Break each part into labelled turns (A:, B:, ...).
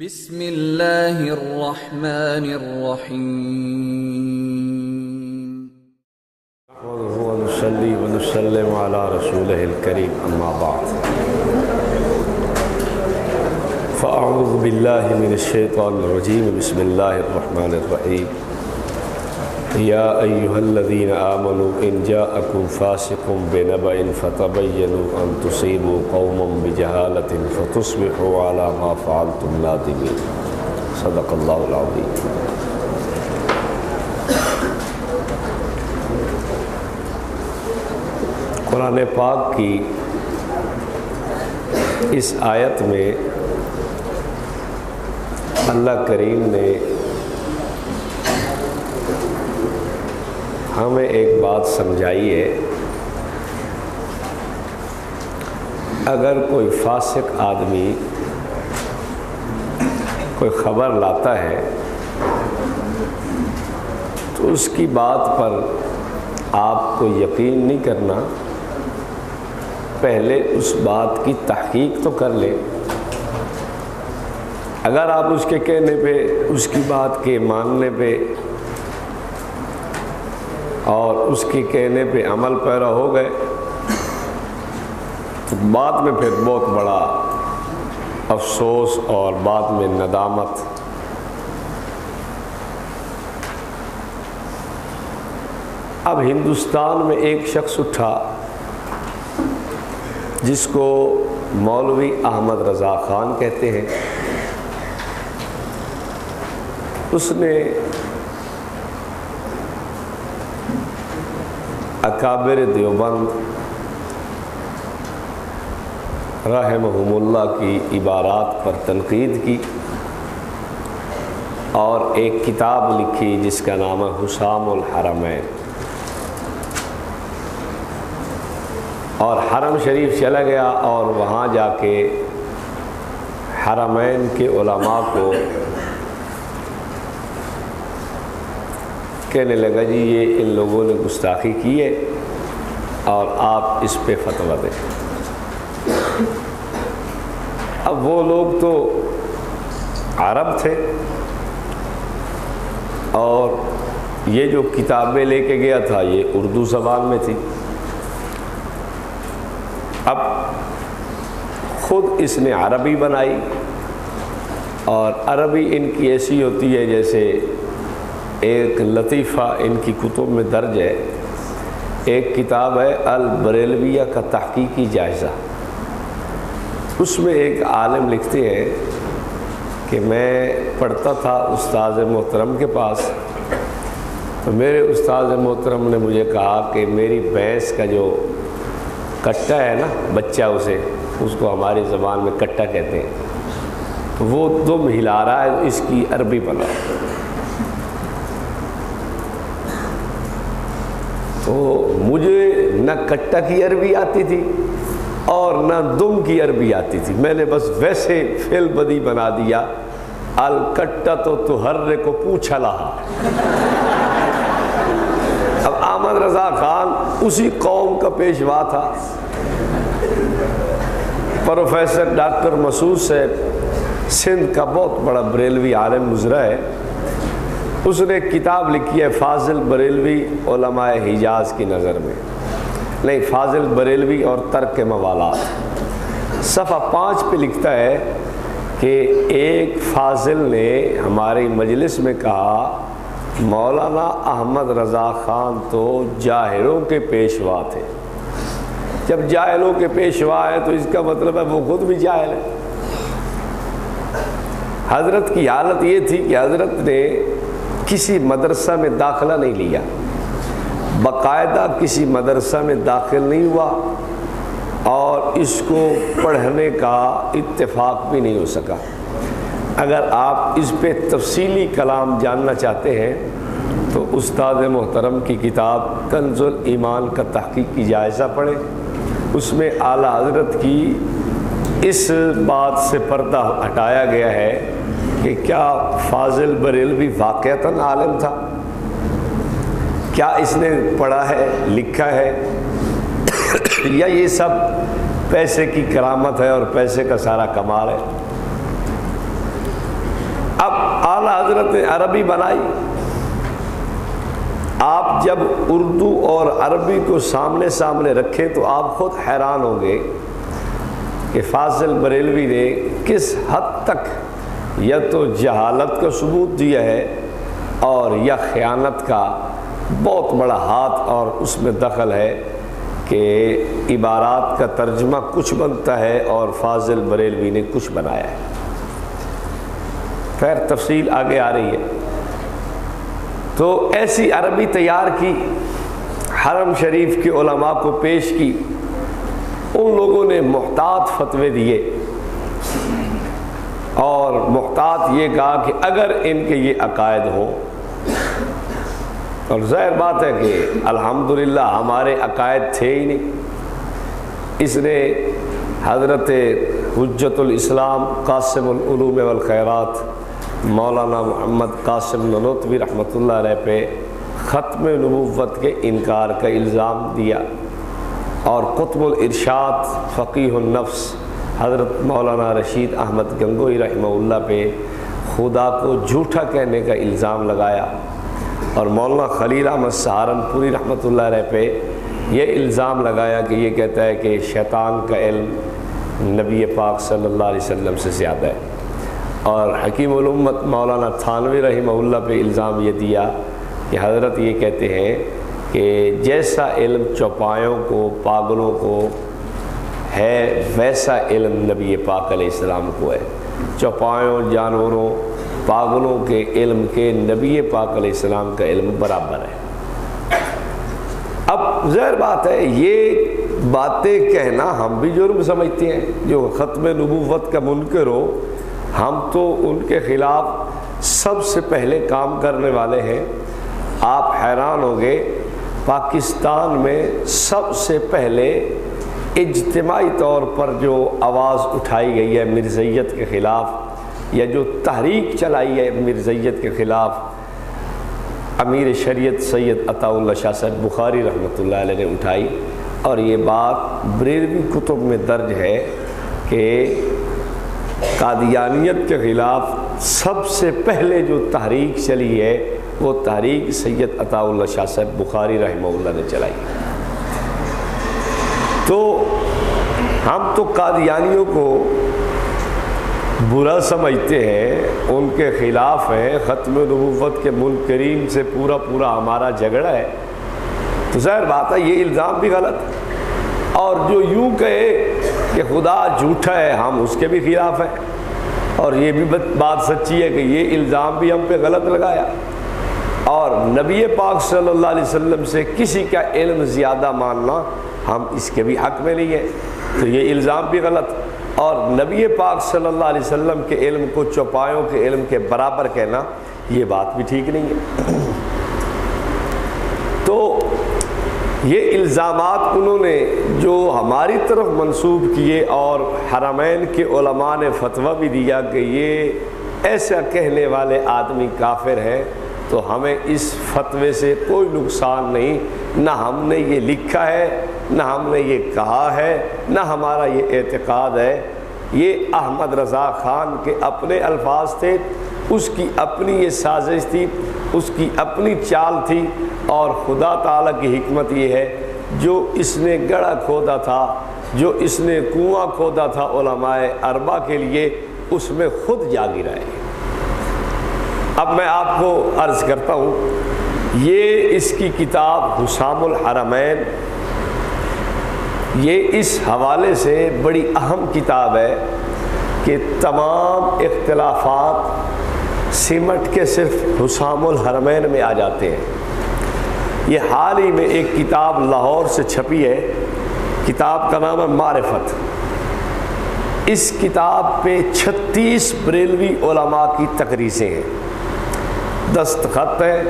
A: بسم اللہ الرحمن الرحیم
B: نحمده ونصلي ونسلم على رسوله الكريم اما بعد۔ فاعوذ باللہ من الشیطان الرجیم، بسم اللہ الرحمن الرحیم۔ يا أيها الذين آمنوا إن جاءكم فاسق بنبأ فتبينوا أن تصيبوا قوما بجهالة فتصبحوا على ما فعلتم نادمين. صدق الله العظيم. قرآن پاک کی اس آیت میں اللہ کریم نے ہمیں ایک بات سمجھائی ہے اگر کوئی فاسق آدمی کوئی خبر لاتا ہے، تو اس کی بات پر آپ کو یقین نہیں کرنا۔ پہلے اس بات کی تحقیق تو کر لیں۔ اگر آپ اس کے کہنے پہ، اس کی بات کے ماننے پہ اور اس کے کہنے پہ عمل پیرا ہو گئے۔ بعد میں پھر بہت بڑا افسوس اور بعد میں ندامت۔ اب ہندوستان میں ایک شخص اٹھا جس کو مولوی احمد رضا خان کہتے ہیں۔ اس نے اکابر دیوبند رحمہم اللہ کی عبارات پر تنقید کی اور ایک کتاب لکھی جس کا نام ہے حسام الحرمین اور حرم شریف چلا گیا اور وہاں جا کے حرمین کے علماء کو کہنے لگا جی یہ ان لوگوں نے گستاخی کی ہے اور آپ اس پہ فتویٰ دیں۔ اب وہ لوگ تو عرب تھے اور یہ جو کتابیں لے کے گیا تھا یہ اردو زبان میں تھی۔ اب خود اس نے عربی بنائی اور عربی ان کی ایسی ہوتی ہے جیسے ایک لطیفہ ان کی کتب میں درج ہے۔ ایک کتاب ہے البریلویہ کا تحقیقی جائزہ۔ اس میں ایک عالم لکھتے ہیں کہ میں پڑھتا تھا استاذ محترم کے پاس۔ تو میرے استاذ محترم نے مجھے کہا کہ میری بھینس کا جو کٹا ہے نا بچہ اسے، اس کو ہماری زبان میں کٹا کہتے ہیں۔ تو وہ دم ہلا رہا ہے، اس کی عربی بنا۔ تو مجھے نہ کٹا کی عربی آتی تھی اور نہ دم کی عربی آتی تھی۔ میں نے بس ویسے فیل بدی بنا دیا۔ الکٹا تو تو ہر کو پوچھا رہا اب احمد رضا خان اسی قوم کا پیشوا تھا۔ پروفیسر ڈاکٹر مسعود صاحب سندھ کا بہت بڑا بریلوی عالم گزرا ہے۔ اس نے کتاب لکھی ہے فاضل بریلوی علماء حجاز کی نظر میں۔ نہیں، فاضل بریلوی اور ترک موالات۔ صفحہ پانچ پہ لکھتا ہے کہ ایک فاضل نے ہماری مجلس میں کہا، مولانا احمد رضا خان تو جاہلوں کے پیشوا تھے۔ جب جاہلوں کے پیشوا ہے تو اس کا مطلب ہے وہ خود بھی جاہل ہے حضرت کی حالت یہ تھی کہ حضرت نے کسی مدرسہ میں داخلہ نہیں لیا۔ باقاعدہ کسی مدرسہ میں داخل نہیں ہوا اور اس کو پڑھنے کا اتفاق بھی نہیں ہو سکا۔ اگر آپ اس پہ تفصیلی کلام جاننا چاہتے ہیں، تو استاد محترم کی کتاب کنز الایمان کا تحقیق کی جائزہ پڑھیں۔ اس میں اعلیٰ حضرت کی اس بات سے پردہ ہٹایا گیا ہے کہ کیا فاضل بریلوی واقعتاً عالم تھا؟ کیا اس نے پڑھا ہے، لکھا ہے؟ یا یہ سب پیسے کی کرامت ہے اور پیسے کا سارا کمال ہے؟ اعلیٰ حضرت نے عربی بنائی۔ آپ جب اردو اور عربی کو سامنے سامنے رکھیں تو آپ خود حیران ہوں گے کہ فاضل بریلوی نے کس حد تک یا تو جہالت کا ثبوت دیا ہے اور یا خیانت کا بہت بڑا ہاتھ اور اس میں دخل ہے کہ عبارات کا ترجمہ کچھ بنتا ہے اور فاضل بریلوی نے کچھ بنایا ہے۔ خیر، تفصیل آگے آ رہی ہے۔ تو ایسی عربی تیار کی، حرم شریف کے علماء کو پیش کی، ان لوگوں نے محتاط فتوے دیے۔ اور محتاط یہ کہا کہ اگر ان کے یہ عقائد ہوں، اور ظاہر بات ہے کہ الحمدللہ ہمارے عقائد تھے ہی نہیں۔ اس نے حضرت حجت الاسلام قاسم العلوم والخیرات، مولانا محمد قاسم ننوتوی رحمۃ اللہ علیہ پہ ختم نبوت کے انکار کا الزام دیا، اور قطب الارشاد فقیح النفس حضرت مولانا رشید احمد گنگوئی رحمہ اللہ پہ خدا کو جھوٹا کہنے کا الزام لگایا اور مولانا خلیل احمد سہارنپوری رحمۃ اللہ علیہ پہ یہ الزام لگایا کہ یہ کہتا ہے کہ شیطان کا علم نبی پاک صلی اللہ علیہ وسلم سے زیادہ ہے۔ اور حکیم الامت مولانا تھانوی رحمہ اللہ پہ الزام یہ دیا کہ حضرت یہ کہتے ہیں کہ جیسا علم چوپایوں کو، پاگلوں کو ہے، ویسا علم نبی پاک علیہ السلام کو ہے۔ چوپایوں جانوروں، پاگلوں کے علم کے نبی پاک علیہ السلام کا علم برابر ہے۔ اب ظاہر بات ہے، یہ باتیں کہنا ہم بھی جرم سمجھتے ہیں۔ جو ختم نبوت کا منکر ہو، ہم تو ان کے خلاف سب سے پہلے کام کرنے والے ہیں۔ آپ حیران ہو گے، پاکستان میں سب سے پہلے اجتماعی طور پر جو آواز اٹھائی گئی ہے مرزیت کے خلاف یا جو تحریک چلائی ہے مرزیت کے خلاف، امیر شریعت سید عطا اللہ شاہ صاحب بخاری رحمۃ اللہ علیہ نے اٹھائی۔ اور یہ بات بریلوی کتب میں درج ہے کہ قادیانیت کے خلاف سب سے پہلے جو تحریک چلی ہے، وہ تحریک سید عطا اللہ شاہ صاحب بخاری رحمہ اللہ نے چلائی۔ تو ہم تو قادیانیوں کو برا سمجھتے ہیں، ان کے خلاف ہیں، ختم نبوت کے منکرین سے پورا پورا ہمارا جھگڑا ہے۔ تو ظاہر بات ہے، یہ الزام بھی غلط اور جو یوں کہے کہ خدا جھوٹا ہے، ہم اس کے بھی خلاف ہیں۔ اور یہ بھی بات سچی ہے کہ یہ الزام بھی ہم پہ غلط لگایا۔ اور نبی پاک صلی اللہ علیہ وسلم سے کسی کا علم زیادہ ماننا ہم اس کے بھی حق میں نہیں ہیں۔ تو یہ الزام بھی غلط۔ اور نبی پاک صلی اللہ علیہ وسلم کے علم کو چوپایوں کے علم کے برابر کہنا یہ بات بھی ٹھیک نہیں ہے۔ تو یہ الزامات انہوں نے جو ہماری طرف منسوب کیے اور حرمین کے علماء نے فتویٰ بھی دیا کہ یہ ایسا کہنے والے آدمی کافر ہیں تو ہمیں اس فتوے سے کوئی نقصان نہیں۔ نہ ہم نے یہ لکھا ہے، نہ ہم نے یہ کہا ہے، نہ ہمارا یہ اعتقاد ہے۔ یہ احمد رضا خان کے اپنے الفاظ تھے، اس کی اپنی یہ سازش تھی، اس کی اپنی چال تھی۔ اور خدا تعالیٰ کی حکمت یہ ہے، جو اس نے گڑھا کھودا تھا، جو اس نے کنواں کھودا تھا علماء اربا کے لیے، اس میں خود جا گرائے اب میں آپ کو عرض کرتا ہوں، یہ اس کی کتاب حسام الحرمین، یہ اس حوالے سے بڑی اہم کتاب ہے کہ تمام اختلافات سمٹ کے صرف حسام الحرمین میں آ جاتے ہیں۔ یہ حال ہی میں ایک کتاب لاہور سے چھپی ہے، کتاب کا نام ہے معرفت۔ اس کتاب پہ چھتیس بریلوی علماء کی تقریسیں ہیں۔ دستخط ہے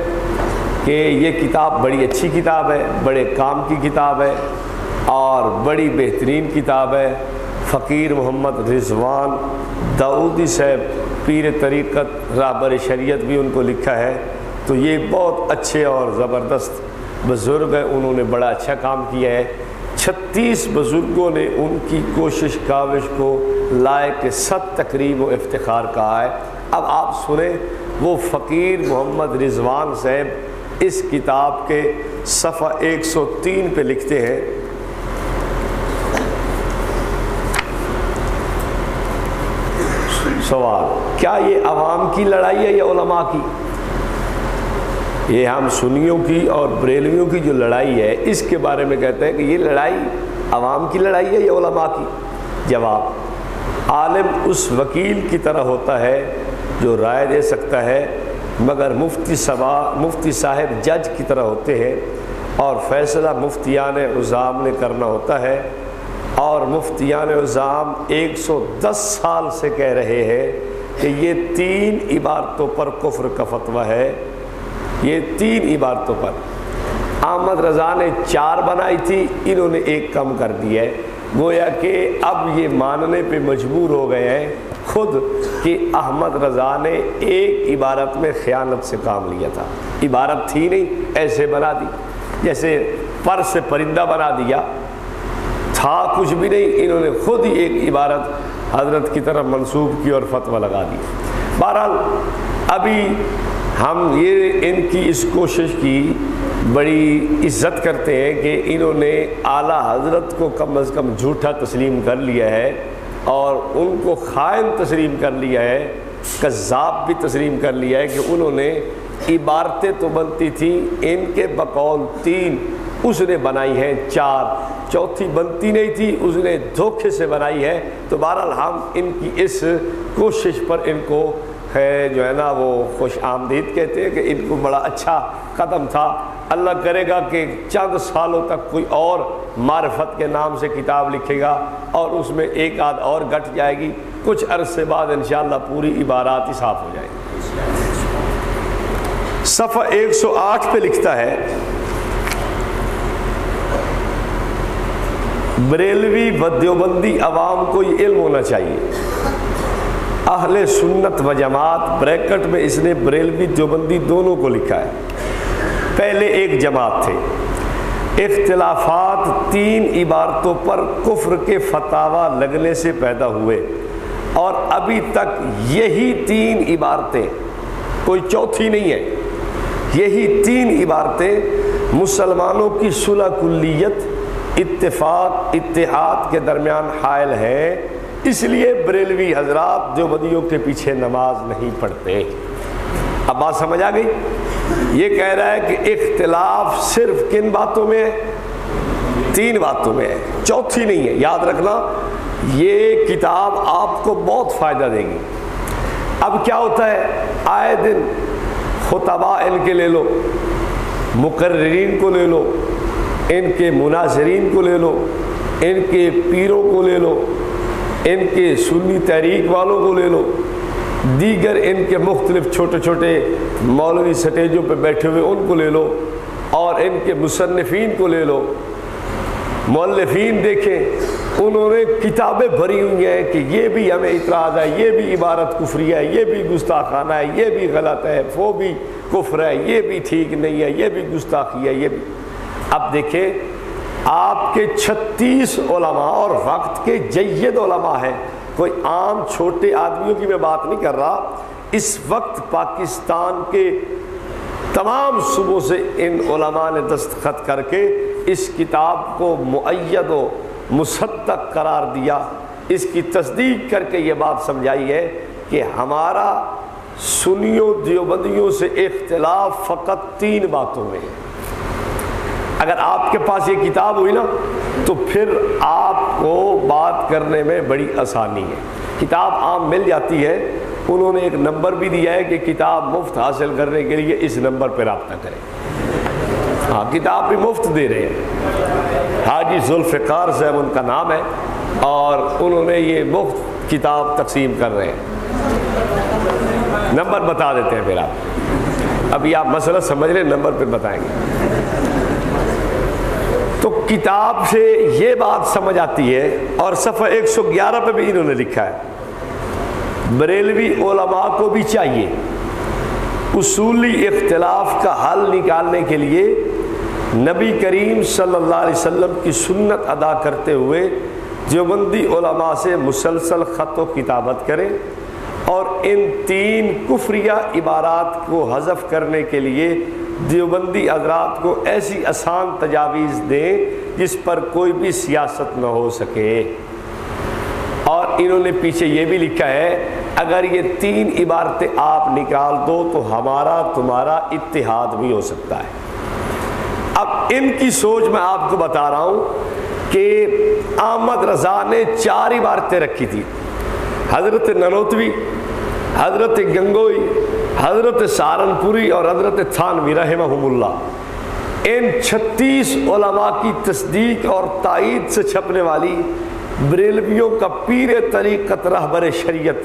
B: کہ یہ کتاب بڑی اچھی کتاب ہے، بڑے کام کی کتاب ہے اور بڑی بہترین کتاب ہے۔ فقیر محمد رضوان داؤدی صاحب پیر طریقت رابر شریعت بھی ان کو لکھا ہے۔ تو یہ بہت اچھے اور زبردست بزرگ ہیں، انہوں نے بڑا اچھا کام کیا ہے۔ چھتیس بزرگوں نے ان کی کوشش کاوش کو لائق ست تقریب و افتخار کہا ہے۔ اب آپ سنیں وہ فقیر محمد رضوان صاحب اس کتاب کے صفحہ ایک سو تین پہ لکھتے ہیں۔ سوال، کیا یہ عوام کی لڑائی ہے یا علماء کی؟ یہ ہم سنیوں کی اور بریلویوں کی جو لڑائی ہے، اس کے بارے میں کہتے ہیں کہ یہ لڑائی عوام کی لڑائی ہے یا علماء کی؟ جواب، عالم اس وکیل کی طرح ہوتا ہے جو رائے دے سکتا ہے، مگر مفتی سبا، مفتی صاحب جج کی طرح ہوتے ہیں اور فیصلہ مفتیان عظام نے کرنا ہوتا ہے۔ اور مفتیان عظام ایک سو دس سال سے کہہ رہے ہیں کہ یہ تین عبارتوں پر کفر کا فتویٰ ہے۔ یہ تین عبارتوں پر۔ احمد رضا نے چار بنائی تھی، انہوں نے ایک کم کر دیا ہے۔ گویا کہ اب یہ ماننے پہ مجبور ہو گئے ہیں۔ خود کہ احمد رضا نے ایک عبارت میں خیانت سے کام لیا تھا۔ عبارت تھی نہیں، ایسے بنا دی، جیسے پر سے پرندہ بنا دیا۔ تھا کچھ بھی نہیں، انہوں نے خود ہی ایک عبارت حضرت کی طرف منسوخ کی اور فتویٰ لگا دی۔ بہرحال، ابھی ہم یہ ان کی اس کوشش کی بڑی عزت کرتے ہیں کہ انہوں نے اعلیٰ حضرت کو کم از کم جھوٹا تسلیم کر لیا ہے۔ اور ان کو خائن تسلیم کر لیا ہے، کذاب بھی تسلیم کر لیا ہے کہ انہوں نے عبارتیں تو بنتی تھیں ان کے بقول تین اس نے بنائی ہیں، چار۔ چوتھی بنتی نہیں تھی، اس نے دھوکے سے بنائی ہے۔ تو بہرحال ہم ان کی اس کوشش پر ان کو ہے، جو ہے نا، وہ خوش آمدید کہتے ہیں کہ ان کو بڑا اچھا قدم تھا۔ اللہ کرے گا کہ چند سالوں تک کوئی اور معرفت کے نام سے کتاب لکھے گا اور اس میں ایک آدھ اور گٹ جائے گی۔ کچھ عرصے بعد انشاءاللہ پوری عبارات ہی صاف ہو جائے گی۔ صفحہ ایک سو آٹھ پہ لکھتا ہے، بریلوی و دیوبندی عوام کو یہ علم ہونا چاہیے۔ اہل سنت و جماعت بریکٹ میں اس نے بریلوی دیوبندی دونوں کو لکھا ہے۔ پہلے ایک جماعت تھے۔ اختلافات تین عبارتوں پر کفر کے فتوا لگنے سے پیدا ہوئے۔ اور ابھی تک یہی تین عبارتیں، کوئی چوتھی نہیں ہے۔ یہی تین عبارتیں مسلمانوں کی صلح کلیت، اتفاق، اتحاد کے درمیان حائل ہیں۔ اس لیے بریلوی حضرات جو بدیوں کے پیچھے نماز نہیں پڑھتے۔ اب بات سمجھ آ گئی؟ یہ کہہ رہا ہے کہ اختلاف صرف کن باتوں میں تین باتوں میں ہے۔ چوتھی نہیں ہے، یاد رکھنا، یہ کتاب آپ کو بہت فائدہ دے گی۔ اب کیا ہوتا ہے؟ آئے دن خطبہ ان کے لے لو، مقررین کو لے لو، ان کے مناظرین کو لے لو، ان کے پیروں کو لے لو ان کے سنی تحریک والوں کو لے لو۔ دیگر ان کے مختلف چھوٹے چھوٹے مولوی سٹیجوں پہ بیٹھے ہوئے ان کو لے لو اور ان کے مصنفین کو لے لو۔ مولفین دیکھیں، انہوں نے کتابیں بھری ہوئی ہیں کہ یہ بھی ہمیں اعتراض ہے، یہ بھی عبارت کفری ہے، یہ بھی گستاخانہ ہے، یہ بھی غلط ہے، وہ بھی کفر ہے، یہ بھی ٹھیک نہیں ہے، یہ بھی گستاخی ہے، یہ بھی۔ اب دیکھیں آپ کے چھتیس علماء اور وقت کے جید علماء ہیں۔ کوئی عام چھوٹے آدمیوں کی میں بات نہیں کر رہا۔ اس وقت پاکستان کے تمام صبح سے ان علماء نے دستخط کر کے اس کتاب کو معید و مصدق قرار دیا۔ اس کی تصدیق کر کے یہ بات سمجھائی ہے کہ ہمارا سنیوں دیوبندیوں سے اختلاف فقط تین باتوں میں ہے۔ اگر آپ کے پاس یہ کتاب ہوئی نا، تو پھر آپ کو بات کرنے میں بڑی آسانی ہے۔ کتاب عام مل جاتی ہے۔ انہوں نے ایک نمبر بھی دیا ہے کہ کتاب مفت حاصل کرنے کے لیے اس نمبر پہ رابطہ کریں۔ ہاں کتاب بھی مفت دے رہے ہیں۔ حاجی ذوالفقار صاحب ان کا نام ہے اور انہوں نے یہ مفت کتاب تقسیم کر رہے ہیں۔ نمبر بتا دیتے ہیں پھر آپ۔ ابھی آپ مسئلہ سمجھ رہے ہیں نمبر پھر بتائیں گے۔ کتاب سے یہ بات سمجھ آتی ہے اور صفحہ ایک سو گیارہ پہ بھی انہوں نے لکھا ہے۔ بریلوی علماء کو بھی چاہیے اصولی اختلاف کا حل نکالنے کے لیے نبی کریم صلی اللہ علیہ وسلم کی سنت ادا کرتے ہوئے دیوبندی علماء سے مسلسل خط و کتابت کریں اور ان تین کفریہ عبارات کو حذف کرنے کے لیے دیوبندی حضرات کو ایسی آسان تجاویز دیں جس پر کوئی بھی سیاست نہ ہو سکے۔ اور انہوں نے پیچھے یہ بھی لکھا ہے، اگر یہ تین عبارتیں آپ نکال دو تو ہمارا تمہارا اتحاد بھی ہو سکتا ہے۔ اب ان کی سوچ میں آپ کو بتا رہا ہوں کہ احمد رضا نے چار عبارتیں رکھی تھی حضرت ننوتوی حضرت گنگوئی، حضرت سہارنپوری اور حضرت تھانوی رحمہ اللہ ان چھتیس علماء کی تصدیق اور تائید سے چھپنے والی بریلویوں کا پیر طریقت رہبر شریعت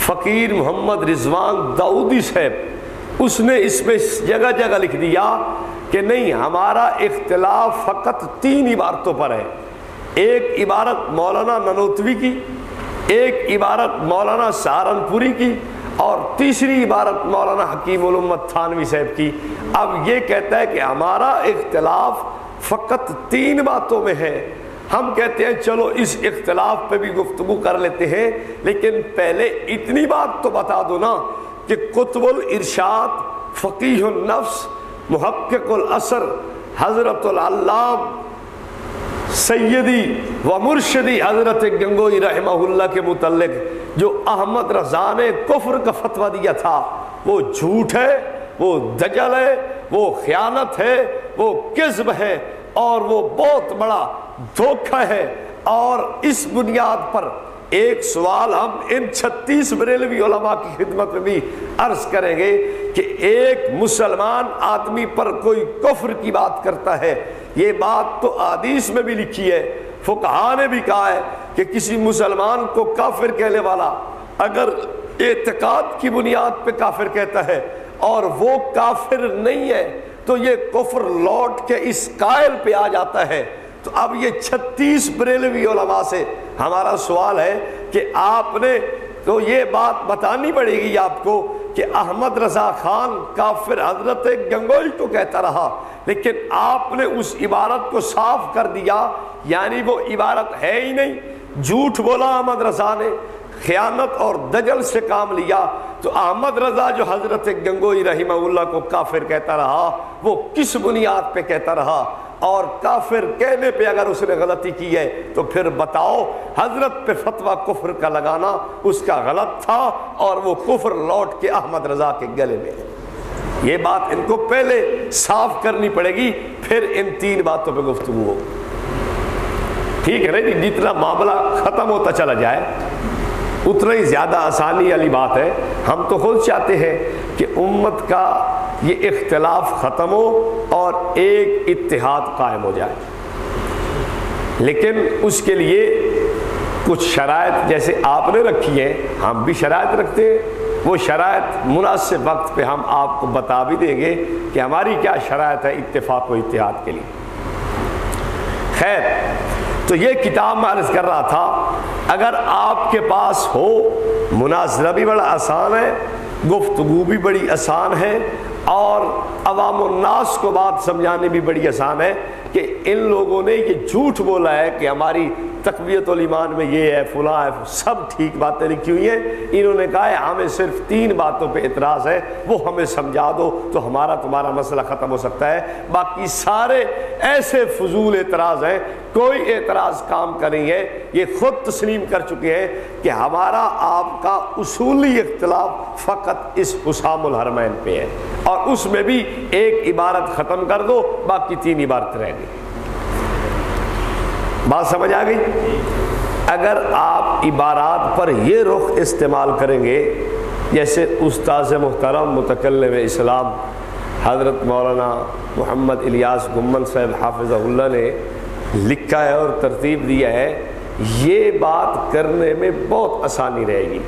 B: فقیر محمد رضوان داؤدی صاحب، اس نے اس میں جگہ جگہ لکھ دیا کہ نہیں، ہمارا اختلاف فقط تین عبارتوں پر ہے۔ ایک عبارت مولانا ننوتوی کی ایک عبارت مولانا سہارنپوری کی اور تیسری عبارت مولانا حکیم الامت تھانوی صاحب کی۔ اب یہ کہتا ہے کہ ہمارا اختلاف فقط تین باتوں میں ہے۔ ہم کہتے ہیں چلو اس اختلاف پہ بھی گفتگو کر لیتے ہیں، لیکن پہلے اتنی بات تو بتا دو نا کہ قطب الارشاد فقیح النفس، محقق الاثر حضرت العلام سیدی و مرشدی حضرت گنگوئی رحمہ اللہ کے متعلق جو احمد رضا نے کفر کا فتوہ دیا تھا، وہ جھوٹ ہے، وہ دجل ہے، وہ خیانت ہے، وہ کذب ہے اور وہ بہت بڑا دھوکہ ہے۔ اور اس بنیاد پر ایک سوال ہم ان چھتیس بریلوی علماء کی خدمت میں بھی عرض کریں گے کہ ایک مسلمان آدمی پر کوئی کفر کی بات کرتا ہے یہ بات تو حدیث میں بھی لکھی ہے فقہا نے بھی کہا ہے کہ کسی مسلمان کو کافر کہنے والا اگر اعتقاد کی بنیاد پہ کافر کہتا ہے اور وہ کافر نہیں ہے تو یہ کفر لوٹ کے اس قائل پہ آ جاتا ہے۔ تو اب یہ چھتیس بریلوی علماء سے ہمارا سوال ہے کہ آپ نے تو یہ بات بتانی پڑے گی آپ کو کہ احمد رضا خان کافر حضرت گنگوئی تو کہتا رہا، لیکن آپ نے اس عبارت کو صاف کر دیا یعنی وہ عبارت ہے ہی نہیں، جھوٹ بولا احمد رضا نے۔ خیانت اور دجل سے کام لیا تو احمد رضا جو حضرت گنگوئی رحمہ اللہ کو کافر کہتا رہا، وہ کس بنیاد پہ کہتا رہا؟ اور کافر کہنے پہ اگر اس نے غلطی کی ہے تو پھر بتاؤ، حضرت پہ فتویٰ کفر کا لگانا اس کا غلط تھا اور وہ کفر لوٹ کے احمد رضا کے گلے میں یہ بات ان کو پہلے صاف کرنی پڑے گی، پھر ان تین باتوں پہ گفتگو ہو۔ ٹھیک ہے نا جی جتنا معاملہ ختم ہوتا چلا جائے۔ اتنا ہی زیادہ آسانی والی بات ہے۔ ہم تو خود چاہتے ہیں کہ امت کا یہ اختلاف ختم ہو اور ایک اتحاد قائم ہو جائے۔ لیکن اس کے لیے کچھ شرائط جیسے آپ نے رکھی ہیں، ہم بھی شرائط رکھتے ہیں۔ وہ شرائط مناسب وقت پہ ہم آپ کو بتا بھی دیں گے کہ ہماری کیا شرائط ہے اتفاق و اتحاد کے لیے۔ خیر تو یہ کتاب میں عرض کر رہا تھا، اگر آپ کے پاس ہو، مناظرہ بھی بڑا آسان ہے، گفتگو بھی بڑی آسان ہے، اور عوام الناس کو بات سمجھانے بھی بڑی آسان ہے کہ ان لوگوں نے یہ جھوٹ بولا ہے کہ ہماری تقویت الایمان میں یہ ہے، فلاں ہے، سب ٹھیک باتیں لکھی ہوئی ہیں۔ انہوں نے کہا ہے، ہمیں صرف تین باتوں پہ اعتراض ہے، وہ ہمیں سمجھا دو تو ہمارا تمہارا مسئلہ ختم ہو سکتا ہے۔ باقی سارے ایسے فضول اعتراض ہیں، کوئی اعتراض کام کا نہیں ہے۔ یہ خود تسلیم کر چکے ہیں کہ ہمارا آپ کا اصولی اختلاف فقط اس حسام الحرمین پہ ہے۔ اور اس میں بھی ایک عبارت ختم کر دو، باقی تین عبارت رہ گئی بات سمجھ آ گئی؟ اگر آپ عبارات پر یہ رخ استعمال کریں گے، جیسے استاذ محترم متکلم اسلام حضرت مولانا محمد الیاس گمن صاحب حافظ اللہ نے لکھا ہے اور ترتیب دیا ہے، یہ بات کرنے میں بہت آسانی رہے گی۔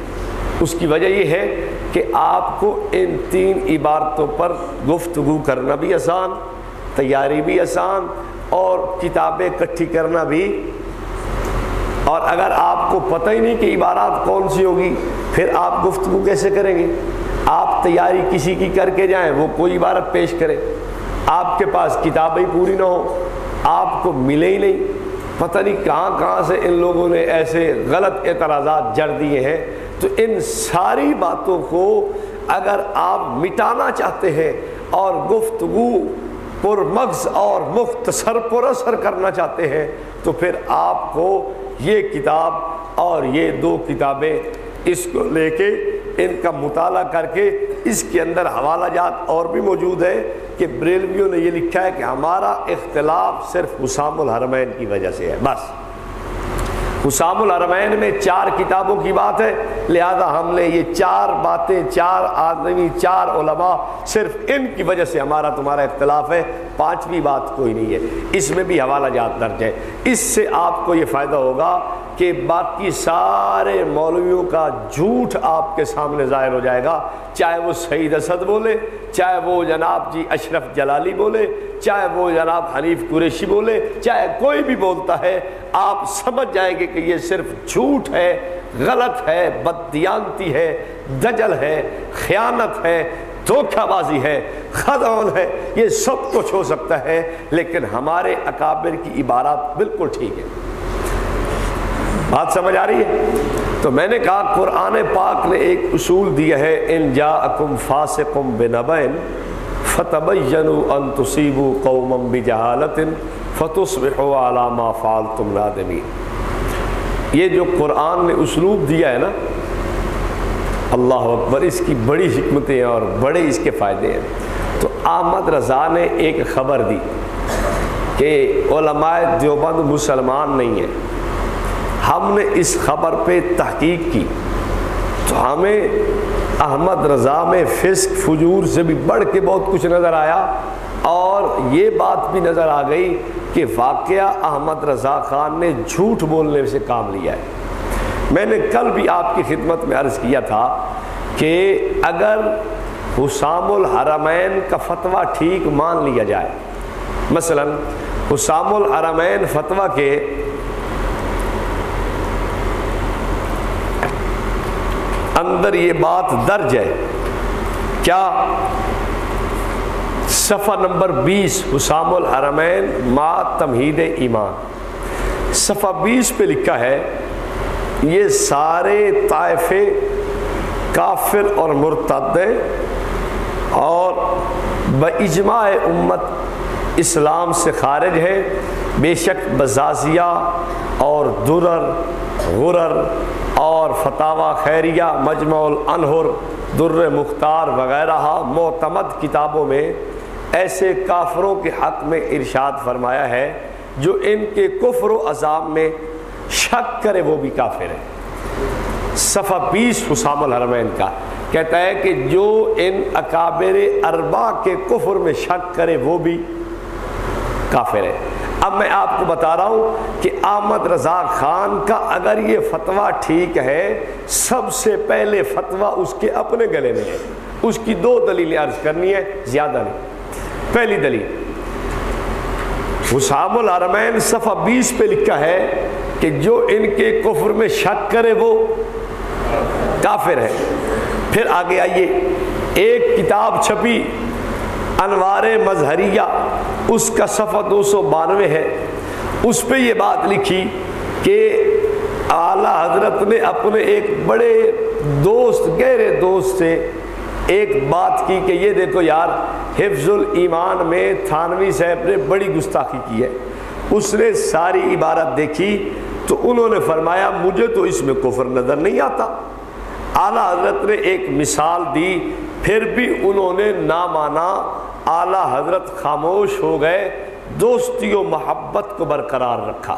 B: اس کی وجہ یہ ہے کہ آپ کو ان تین عبارتوں پر گفتگو کرنا بھی آسان، تیاری بھی آسان اور کتابیں اکٹھی کرنا بھی۔ اور اگر آپ کو پتہ ہی نہیں کہ عبارات کون سی ہوگی، پھر آپ گفتگو کیسے کریں گے؟ آپ تیاری کسی کی کر کے جائیں، وہ کوئی عبارت پیش کرے۔ آپ کے پاس کتابیں پوری نہ ہو آپ کو ملے ہی نہیں۔ پتہ نہیں کہاں کہاں سے ان لوگوں نے ایسے غلط اعتراضات جڑ دیے ہیں۔ تو ان ساری باتوں کو اگر آپ مٹانا چاہتے ہیں اور گفتگو پر مغز اور مختصر پر اثر کرنا چاہتے ہیں، تو پھر آپ کو یہ کتاب اور یہ دو کتابیں اس کو لے کے ان کا مطالعہ کر کے اس کے اندر حوالہ جات اور بھی موجود ہے کہ بریلویوں نے یہ لکھا ہے کہ ہمارا اختلاف صرف حسام الحرمین کی وجہ سے ہے، بس۔ حسام الرمین میں چار کتابوں کی بات ہے۔ لہذا ہم نے یہ چار باتیں، چار آدمی، چار علماء صرف ان کی وجہ سے ہمارا تمہارا اختلاف ہے۔ پانچویں بات کوئی نہیں ہے۔ اس میں بھی حوالہ جات درج ہے۔ اس سے آپ کو یہ فائدہ ہوگا کہ باقی سارے مولویوں کا جھوٹ آپ کے سامنے ظاہر ہو جائے گا۔ چاہے وہ سعید اسد بولے، چاہے وہ جناب جی اشرف جلالی بولے، چاہے وہ جناب حنیف قریشی بولے، چاہے کوئی بھی بولتا ہے، آپ سمجھ جائیں گے کہ یہ صرف جھوٹ ہے، غلط ہے، بدیانتی ہے، دجل ہے، خیانت ہے دھوکہ بازی ہے خدون ہے، یہ سب کچھ ہو سکتا ہے، لیکن ہمارے اکابر کی عبارات بالکل ٹھیک ہے بات سمجھ آ رہی ہے؟ تو میں نے کہا، قرآن پاک نے ایک اصول دیا ہے، ان جا اکم فاسقم بنبین فتبینوا ان تصیبوا قوما بجہالت فتصبحوا على ما فعلتم نادمین۔ یہ جو قرآن نے اسلوب دیا ہے نا اللہ اکبر، اس کی بڑی حکمتیں ہیں اور بڑے اس کے فائدے ہیں۔ تو احمد رضا نے ایک خبر دی کہ علماء دیوبند مسلمان نہیں ہیں۔ ہم نے اس خبر پہ تحقیق کی۔ تو ہمیں احمد رضا میں فسق، فجور سے بھی بڑھ کے بہت کچھ نظر آیا اور یہ بات بھی نظر آ گئی کہ واقعہ احمد رضا خان نے جھوٹ بولنے سے کام لیا ہے۔ میں نے کل بھی آپ کی خدمت میں عرض کیا تھا کہ اگر حسام الحرمین کا فتویٰ ٹھیک مان لیا جائے، مثلا حسام الحرمین فتویٰ کے اندر یہ بات درج ہے، کیا صفحہ نمبر بیس حسام الحرمین ما تمہید ایمان؟ صفحہ بیس پہ لکھا ہے یہ سارے طائفے کافر اور مرتد اور باجماع امت اسلام سے خارج ہے بے شک بزازیہ اور درر، غرر اور فتح خیریہ، مجمع الانہر در مختار وغیرہ معتمد کتابوں میں ایسے کافروں کے حق میں ارشاد فرمایا ہے جو ان کے کفر و عذاب میں شک کرے وہ بھی کافر ہے۔ صفحہ بیس حسام الحرمین کا کہتا ہے کہ جو ان اکابر اربا کے کفر میں شک کرے وہ بھی کافر ہے۔ اب میں آپ کو بتا رہا ہوں کہ احمد رضا خان کا اگر یہ فتویٰ ٹھیک ہے، سب سے پہلے فتویٰ اس کے اپنے گلے میں ہے۔ اس کی دو دلیلیں عرض کرنی ہے زیادہ نہیں۔ پہلی دلیل، حسام العرمین صفحہ بیس پہ لکھا ہے کہ جو ان کے کفر میں شک کرے وہ کافر ہے۔ پھر آگے آئیے۔ ایک کتاب چھپی انوار مظہریہ، اس کا صفحہ دو سو بانوے ہے۔ اس پہ یہ بات لکھی کہ اعلیٰ حضرت نے اپنے ایک بڑے دوست، گہرے دوست سے ایک بات کی کہ یہ دیکھو یار، حفظ الایمان میں تھانوی صاحب نے بڑی گستاخی کی ہے۔ اس نے ساری عبارت دیکھی تو انہوں نے فرمایا، مجھے تو اس میں کفر نظر نہیں آتا۔ اعلیٰ حضرت نے ایک مثال دی، پھر بھی انہوں نے نہ مانا۔ اعلیٰ حضرت خاموش ہو گئے، دوستی و محبت کو برقرار رکھا۔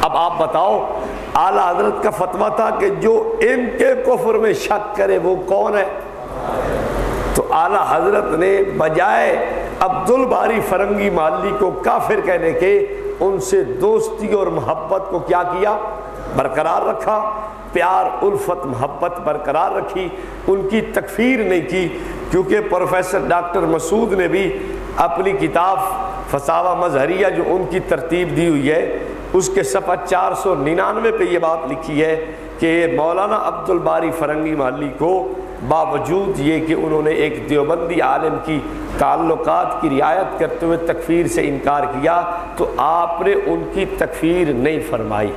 B: اب آپ بتاؤ، اعلیٰ حضرت کا فتویٰ تھا کہ جو ان کے کفر میں شک کرے وہ کون ہے؟ تو اعلیٰ حضرت نے بجائے عبد الباری فرنگی مالی کو کافر کہنے کے ان سے دوستی اور محبت کو کیا کیا؟ برقرار رکھا۔ پیار، الفت، محبت برقرار رکھی۔ ان کی تکفیر نہیں کی، کیونکہ پروفیسر ڈاکٹر مسعود نے بھی اپنی کتاب فساوہ مظہریہ جو ان کی ترتیب دی ہوئی ہے، اس کے صفحہ چار سو ننانوے پہ یہ بات لکھی ہے۔ کہ مولانا عبد الباری فرنگی محلی کو باوجود یہ کہ انہوں نے ایک دیوبندی عالم کی تعلقات کی رعایت کرتے ہوئے تکفیر سے انکار کیا تو آپ نے ان کی تکفیر نہیں فرمائی۔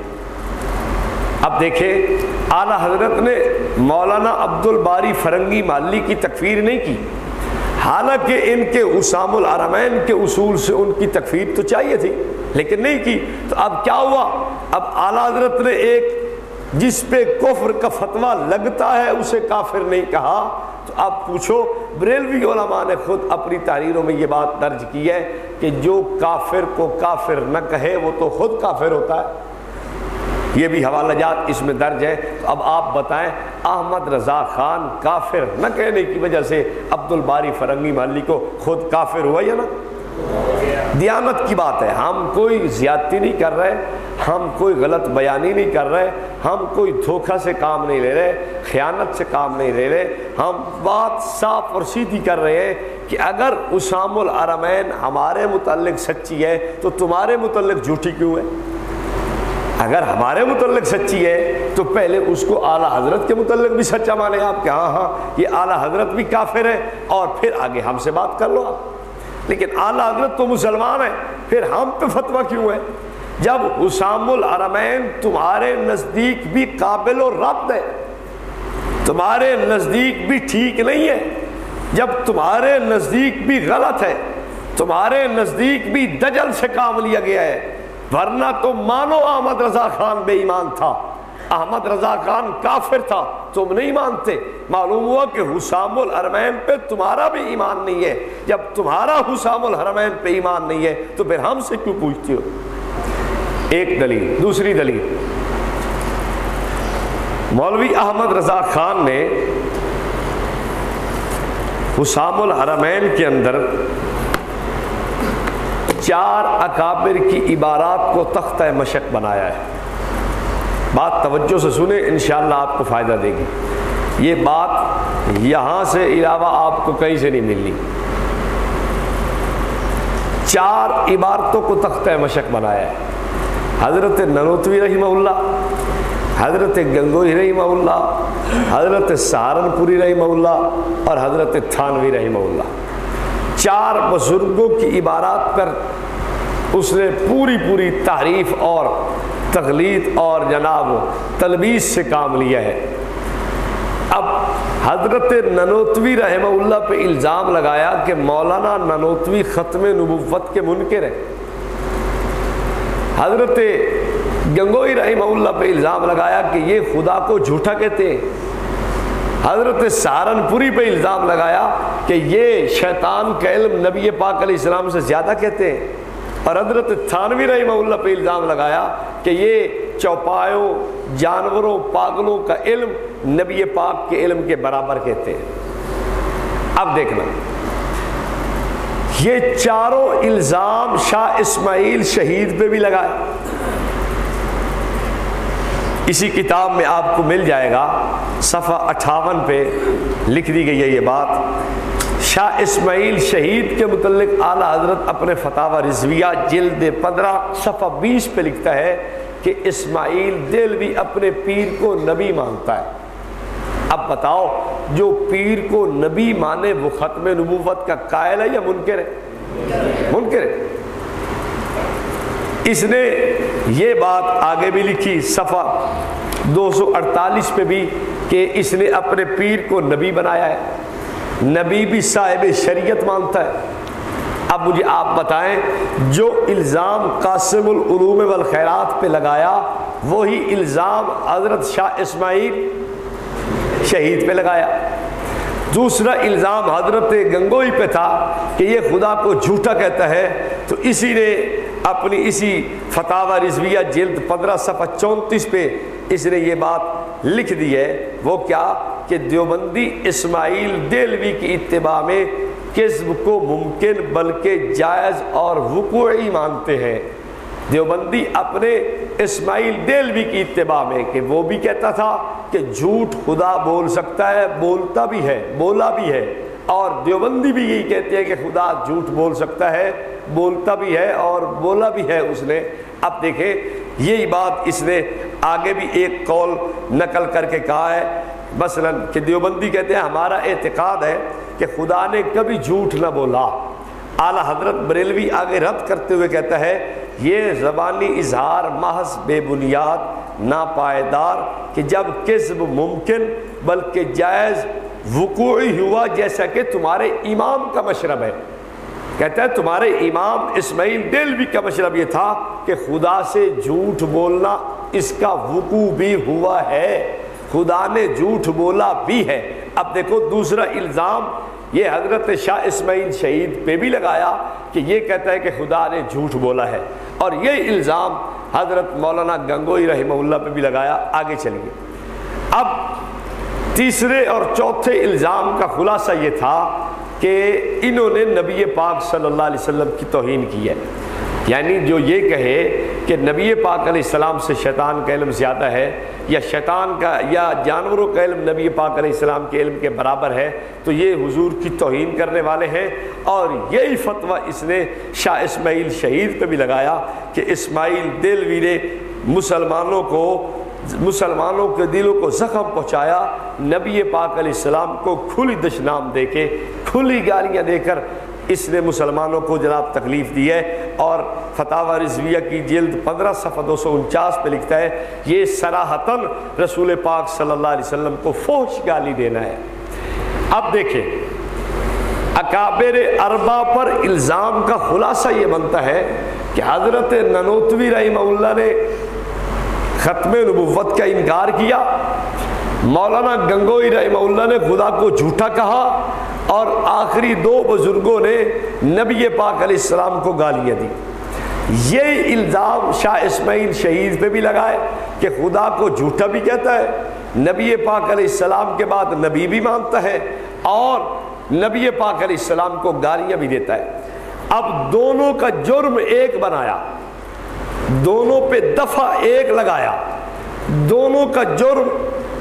B: اب دیکھیں، اعلیٰ حضرت نے مولانا عبد الباری فرنگی مالی کی تکفیر نہیں کی۔ حالانکہ ان کے اسام العرمین کے اصول سے ان کی تکفیر تو چاہیے تھی، لیکن نہیں کی۔ تو اب کیا ہوا؟ اب اعلیٰ حضرت نے ایک جس پہ کفر کا فتویٰ لگتا ہے، اسے کافر نہیں کہا۔ تو آپ پوچھو، بریلوی علماء نے خود اپنی تحریروں میں یہ بات درج کی ہے کہ جو کافر کو کافر نہ کہے، وہ تو خود کافر ہوتا ہے۔ یہ بھی حوالہ جات اس میں درج ہے۔ تو اب آپ بتائیں، احمد رضا خان کافر نہ کہنے کی وجہ سے عبد الباری فرنگی محلی کو خود کافر ہوا یا نا دیانت کی بات ہے۔ ہم کوئی زیادتی نہیں کر رہے، ہم کوئی غلط بیانی نہیں کر رہے، ہم کوئی دھوکہ سے کام نہیں لے رہے، خیانت سے کام نہیں لے رہے۔ ہم بات صاف اور سیدھی کر رہے ہیں کہ اگر اسام العرمین ہمارے متعلق سچی ہے تو تمہارے متعلق جھوٹی کیوں ہے؟ اگر ہمارے متعلق سچی ہے تو پہلے اس کو اعلیٰ حضرت کے متعلق بھی سچا مانے آپ کہ ہاں ہاں یہ اعلیٰ حضرت بھی کافر ہے اور پھر آگے ہم سے بات کر لو آپ۔ لیکن اعلیٰ حضرت تو مسلمان ہے پھر ہم پہ فتویٰ کیوں ہے؟ جب حسام العرمین تمہارے نزدیک بھی قابل و رد ہے، تمہارے نزدیک بھی ٹھیک نہیں ہے، جب تمہارے نزدیک بھی غلط ہے، تمہارے نزدیک بھی دجل سے کام لیا گیا ہے، ورنہ تو مانو احمد رضا خان بے ایمان تھا۔ احمد رضا خان کافر تھا، تم نہیں مانتے۔ معلوم ہوا کہ حسام الحرمین پہ تمہارا بھی ایمان نہیں ہے۔ جب تمہارا حسام الحرمین پہ ایمان نہیں ہے، تو پھر ہم سے کیوں پوچھتے ہو؟ ایک دلیل، دوسری دلیل۔ مولوی احمد رضا خان نے حسام الحرمین کے اندر چار اکابر کی عبارات کو تختہ مشق بنایا ہے۔ بات توجہ سے سنیں، انشاءاللہ آپ کو فائدہ دے گی۔ یہ بات یہاں سے علاوہ آپ کو کہیں سے نہیں ملنی۔ چار عبارتوں کو تختہ مشق بنایا ہے۔ حضرت ننوتوی رحمہ اللہ، حضرت گنگوئی رحمہ اللہ، حضرت سہارنپوری رحمہ اللہ اور حضرت تھانوی رحمہ اللہ۔ چار بزرگوں کی عبارات پر اس نے پوری پوری تعریف اور تغلیط اور جناب تلبیس سے کام لیا ہے۔ اب حضرت ننوتوی رحمہ اللہ پہ الزام لگایا کہ مولانا ننوتوی ختم نبوت کے منکر ہے حضرت گنگوئی رحمہ اللہ پہ الزام لگایا کہ یہ خدا کو جھوٹا کہتے ہیں۔ حضرت سہارنپوری پہ الزام لگایا کہ یہ شیطان کا علم نبی پاک علیہ السلام سے زیادہ کہتے ہیں۔ اور حضرت تھانوی رحمہ اللہ پہ الزام لگایا کہ یہ چوپایوں، جانوروں، پاگلوں کا علم نبی پاک کے علم کے برابر کہتے ہیں۔ اب دیکھنا۔ یہ چاروں الزام شاہ اسماعیل شہید پہ بھی لگائے اسی کتاب میں آپ کو مل جائے گا، صفحہ اٹھاون پہ لکھ دی گئی ہے یہ بات۔ شاہ اسماعیل شہید کے متعلق اعلیٰ حضرت اپنے فتح رضویہ جلد پندرہ صفحہ بیس پہ لکھتا ہے کہ اسماعیل دل بھی اپنے پیر کو نبی مانتا ہے۔ اب بتاؤ، جو پیر کو نبی مانے وہ ختم نبوت کا قائل ہے یا منکر ہے؟ منکر ہے۔ اس نے یہ بات آگے بھی لکھی صفحہ دو سو اڑتالیس پہ بھی کہ اس نے اپنے پیر کو نبی بنایا ہے۔ نبی بھی صاحب شریعت مانتا ہے۔ اب مجھے آپ بتائیں، جو الزام قاسم العلوم والخیرات پہ لگایا، وہی الزام حضرت شاہ اسماعیل شہید پہ لگایا۔ دوسرا الزام حضرت گنگوئی پہ تھا کہ یہ خدا کو جھوٹا کہتا ہے، تو اسی نے اپنی اسی فتح رضویہ جلد پندرہ صفحہ چونتیس پہ اس نے یہ بات لکھ دی ہے۔ وہ کیا؟ کہ دیوبندی اسماعیل دیلوی کی اتباع میں کسب کو ممکن بلکہ جائز اور وقوعی مانتے ہیں۔ دیوبندی اپنے اسماعیل دیلوی کی اتباع میں کہ وہ بھی کہتا تھا کہ جھوٹ خدا بول سکتا ہے، بولتا بھی ہے، بولا بھی ہے۔ اور دیوبندی بھی یہی کہتے ہیں کہ خدا جھوٹ بول سکتا ہے، بولتا بھی ہے اور بولا بھی ہے اس نے۔ اب دیکھیں، یہی بات اس نے آگے بھی ایک قول نقل کر کے کہا ہے۔ مثلا کہ دیوبندی کہتے ہیں، ہمارا اعتقاد ہے کہ خدا نے کبھی جھوٹ نہ بولا۔ اعلیٰ حضرت بریلوی آگے رد کرتے ہوئے کہتا ہے، یہ زبانی اظہار محض بے بنیاد، ناپائیدار کہ جب کذب ممکن، بلکہ جائز وقوعی ہوا جیسا کہ تمہارے امام کا مشرب ہے۔ کہتا ہے، تمہارے امام اسماعیل دلوی کا مشرب یہ تھا کہ خدا سے جھوٹ بولنا اس کا وقوع بھی ہوا ہے۔ خدا نے جھوٹ بولا بھی ہے۔ اب دیکھو دوسرا الزام، یہ حضرت شاہ اسماعیل شہید پہ بھی لگایا کہ یہ کہتا ہے کہ خدا نے جھوٹ بولا ہے۔ اور یہ الزام حضرت مولانا گنگوئی رحمہ اللہ پہ بھی لگایا، آگے چلیے اب تیسرے اور چوتھے الزام کا خلاصہ یہ تھا کہ انہوں نے نبی پاک صلی اللہ علیہ وسلم کی توہین کی ہے۔ یعنی جو یہ کہے کہ نبی پاک علیہ السلام سے شیطان کا علم زیادہ ہے یا شیطان کا یا جانوروں کا علم نبی پاک علیہ السلام کے علم کے برابر ہے، تو یہ حضور کی توہین کرنے والے ہیں۔ اور یہی فتویٰ اس نے شاہ اسماعیل شہید پہ بھی لگایا کہ اسماعیل دلوی نے مسلمانوں کو، مسلمانوں کے دلوں کو زخم پہنچایا، نبی پاک علیہ السلام کو کھلی دشنام دے کے، کھلی گالیاں دے کر اس نے مسلمانوں کو جناب تکلیف دی ہے اور فتح رضویہ کی جلد پندرہ صفحہ دو سو انچاس پہ لکھتا ہے، یہ سراہتاً رسول پاک صلی اللہ علیہ وسلم کو فوش گالی دینا ہے۔ اب دیکھیں، اکابر اربا پر الزام کا خلاصہ یہ بنتا ہے کہ حضرت ننوتوی رحمہ اللہ نے ختم نبوت کا انکار کیا۔ مولانا گنگوئی رحمہ اللہ نے خدا کو جھوٹا کہا اور آخری دو بزرگوں نے نبی پاک علیہ السلام کو گالیاں دی۔ یہ الزام شاہ اسماعیل شہید پہ بھی لگائے کہ خدا کو جھوٹا بھی کہتا ہے، نبی پاک علیہ السلام کے بعد نبی بھی مانتا ہے اور نبی پاک علیہ السلام کو گالیاں بھی دیتا ہے۔ اب دونوں کا جرم ایک بنایا، دونوں پہ دفعہ ایک لگایا، دونوں کا جرم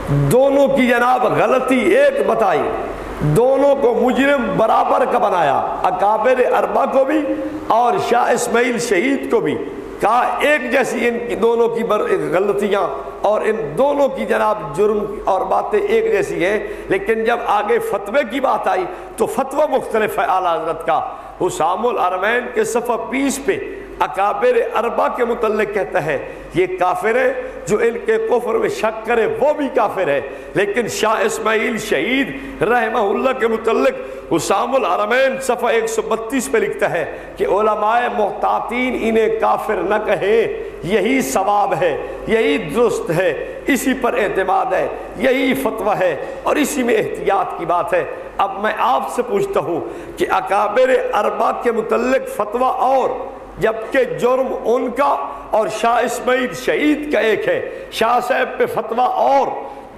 B: دونوں کی جناب غلطی ایک بتائی، دونوں کو مجرم برابر کا بنایا، اکابر اربا کو بھی اور شاہ اسماعیل شہید کو بھی۔ کہا، ایک جیسی ان کی دونوں کی غلطیاں اور ان دونوں کی جناب جرم اور باتیں ایک جیسی ہیں، لیکن جب آگے فتوے کی بات آئی تو فتوہ مختلف ہے اعلیٰ حضرت کا۔ حسام العرمین کے صفحہ بیس پہ اکابر اربا کے متعلق کہتا ہے، یہ کافر ہے جو ان کے کفر میں شک کرے، وہ بھی کافر ہے۔ لیکن شاہ اسماعیل شہید رحمہ اللہ کے متعلق حسام العرمین صفحہ ایک سو بتیس پہ لکھتا ہے کہ علماء محتاطین انہیں کافر نہ کہے۔ یہی ثواب ہے، یہی درست ہے، اسی پر اعتماد ہے، یہی فتوہ ہے اور اسی میں احتیاط کی بات ہے۔ اب میں آپ سے پوچھتا ہوں کہ اکابر اربا کے متعلق فتوہ اور جبکہ جرم ان کا اور شاہ اسماعیل شہید کا ایک ہے۔ شاہ صاحب پہ فتویٰ اور۔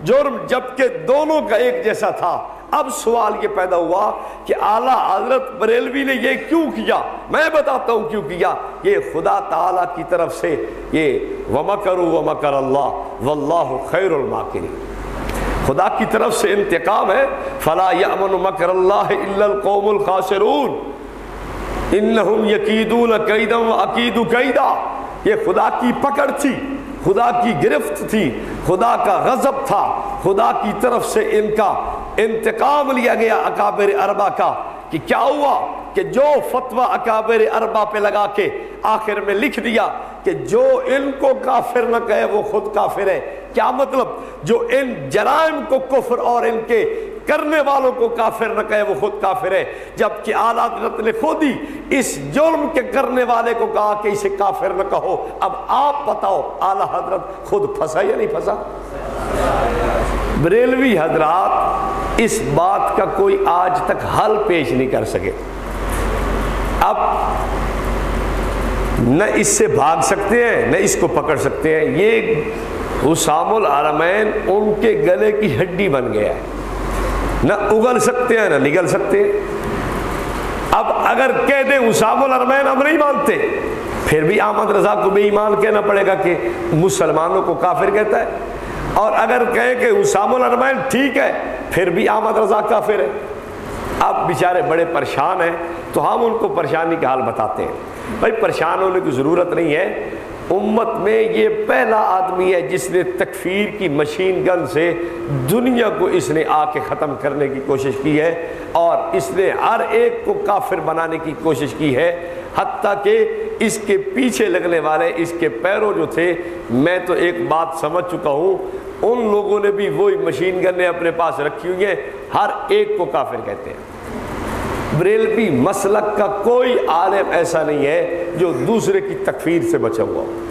B: جرم جبکہ دونوں کا ایک جیسا تھا۔ اب سوال یہ پیدا ہوا کہ اعلیٰ حضرت بریلوی نے یہ کیوں کیا؟ میں بتاتا ہوں کیوں کیا؟ یہ خدا تعالیٰ کی طرف سے یہ وَمَكَرُوا وَمَكَرَ اللَّهُ وَاللَّهُ خَيْرُ الْمَاكِرِ خدا کی طرف سے انتقام ہے۔ فَلَا يَأْمَنُ مَكَرَ اللَّهِ إِلَّا الْقَوْمُ الْخَاسِرُونَ۔ انہم یقیدون قیدم عقید قیدہ یہ خدا کی پکڑ تھی، خدا کی گرفت تھی، خدا کا غضب تھا۔ خدا کی طرف سے ان کا انتقام لیا گیا اکابر اربا کا کہ کیا ہوا کہ جو فتوہ اکابر اربا پہ لگا کے آخر میں لکھ دیا کہ جو ان کو کافر نہ کہے وہ خود کافر ہے۔ کیا مطلب؟ جو ان جرائم کو کفر اور ان کے کرنے والوں کو کافر نہ کہے، وہ خود کافر ہے۔ جبکہ اعلیٰ حضرت نے خود ہی اس جرم کے کرنے والے کو کہا کہ اسے کافر نہ کہو۔ اب آپ بتاؤ اعلیٰ حضرت خود پھنسا یا نہیں پھنسا؟ بریلوی حضرات اس بات کا کوئی آج تک حل پیش نہیں کر سکے۔ اب نہ اس سے بھاگ سکتے ہیں، نہ اس کو پکڑ سکتے ہیں۔ یہ حسام العرمین ان کے گلے کی ہڈی بن گیا ہے۔ نہ اگل سکتے ہیں، نہ نگل سکتے ہیں۔ اب اگر کہہ دیں اسام الرمین ہم نہیں مانتے، پھر بھی احمد رضا کو بے ایمان کہنا پڑے گا کہ مسلمانوں کو کافر کہتا ہے۔ اور اگر کہیں کہ اسام الرمین ٹھیک ہے، پھر بھی احمد رضا کافر ہے۔ اب بیچارے بڑے پریشان ہیں، تو ہم ان کو پریشانی کا حال بتاتے ہیں۔ بھائی پریشان ہونے کی ضرورت نہیں ہے۔ امت میں یہ پہلا آدمی ہے جس نے تکفیر کی مشین گن سے دنیا کو اس نے آ کے ختم کرنے کی کوشش کی ہے اور اس نے ہر ایک کو کافر بنانے کی کوشش کی ہے۔ حتیٰ کہ اس کے پیچھے لگنے والے، اس کے پیروں جو تھے، میں تو ایک بات سمجھ چکا ہوں، ان لوگوں نے بھی وہی مشین گنیں اپنے پاس رکھی ہوئی ہیں، ہر ایک کو کافر کہتے ہیں۔ بریلوی مسلک کا کوئی عالم ایسا نہیں ہے جو دوسرے کی تکفیر سے بچا ہوا ہو۔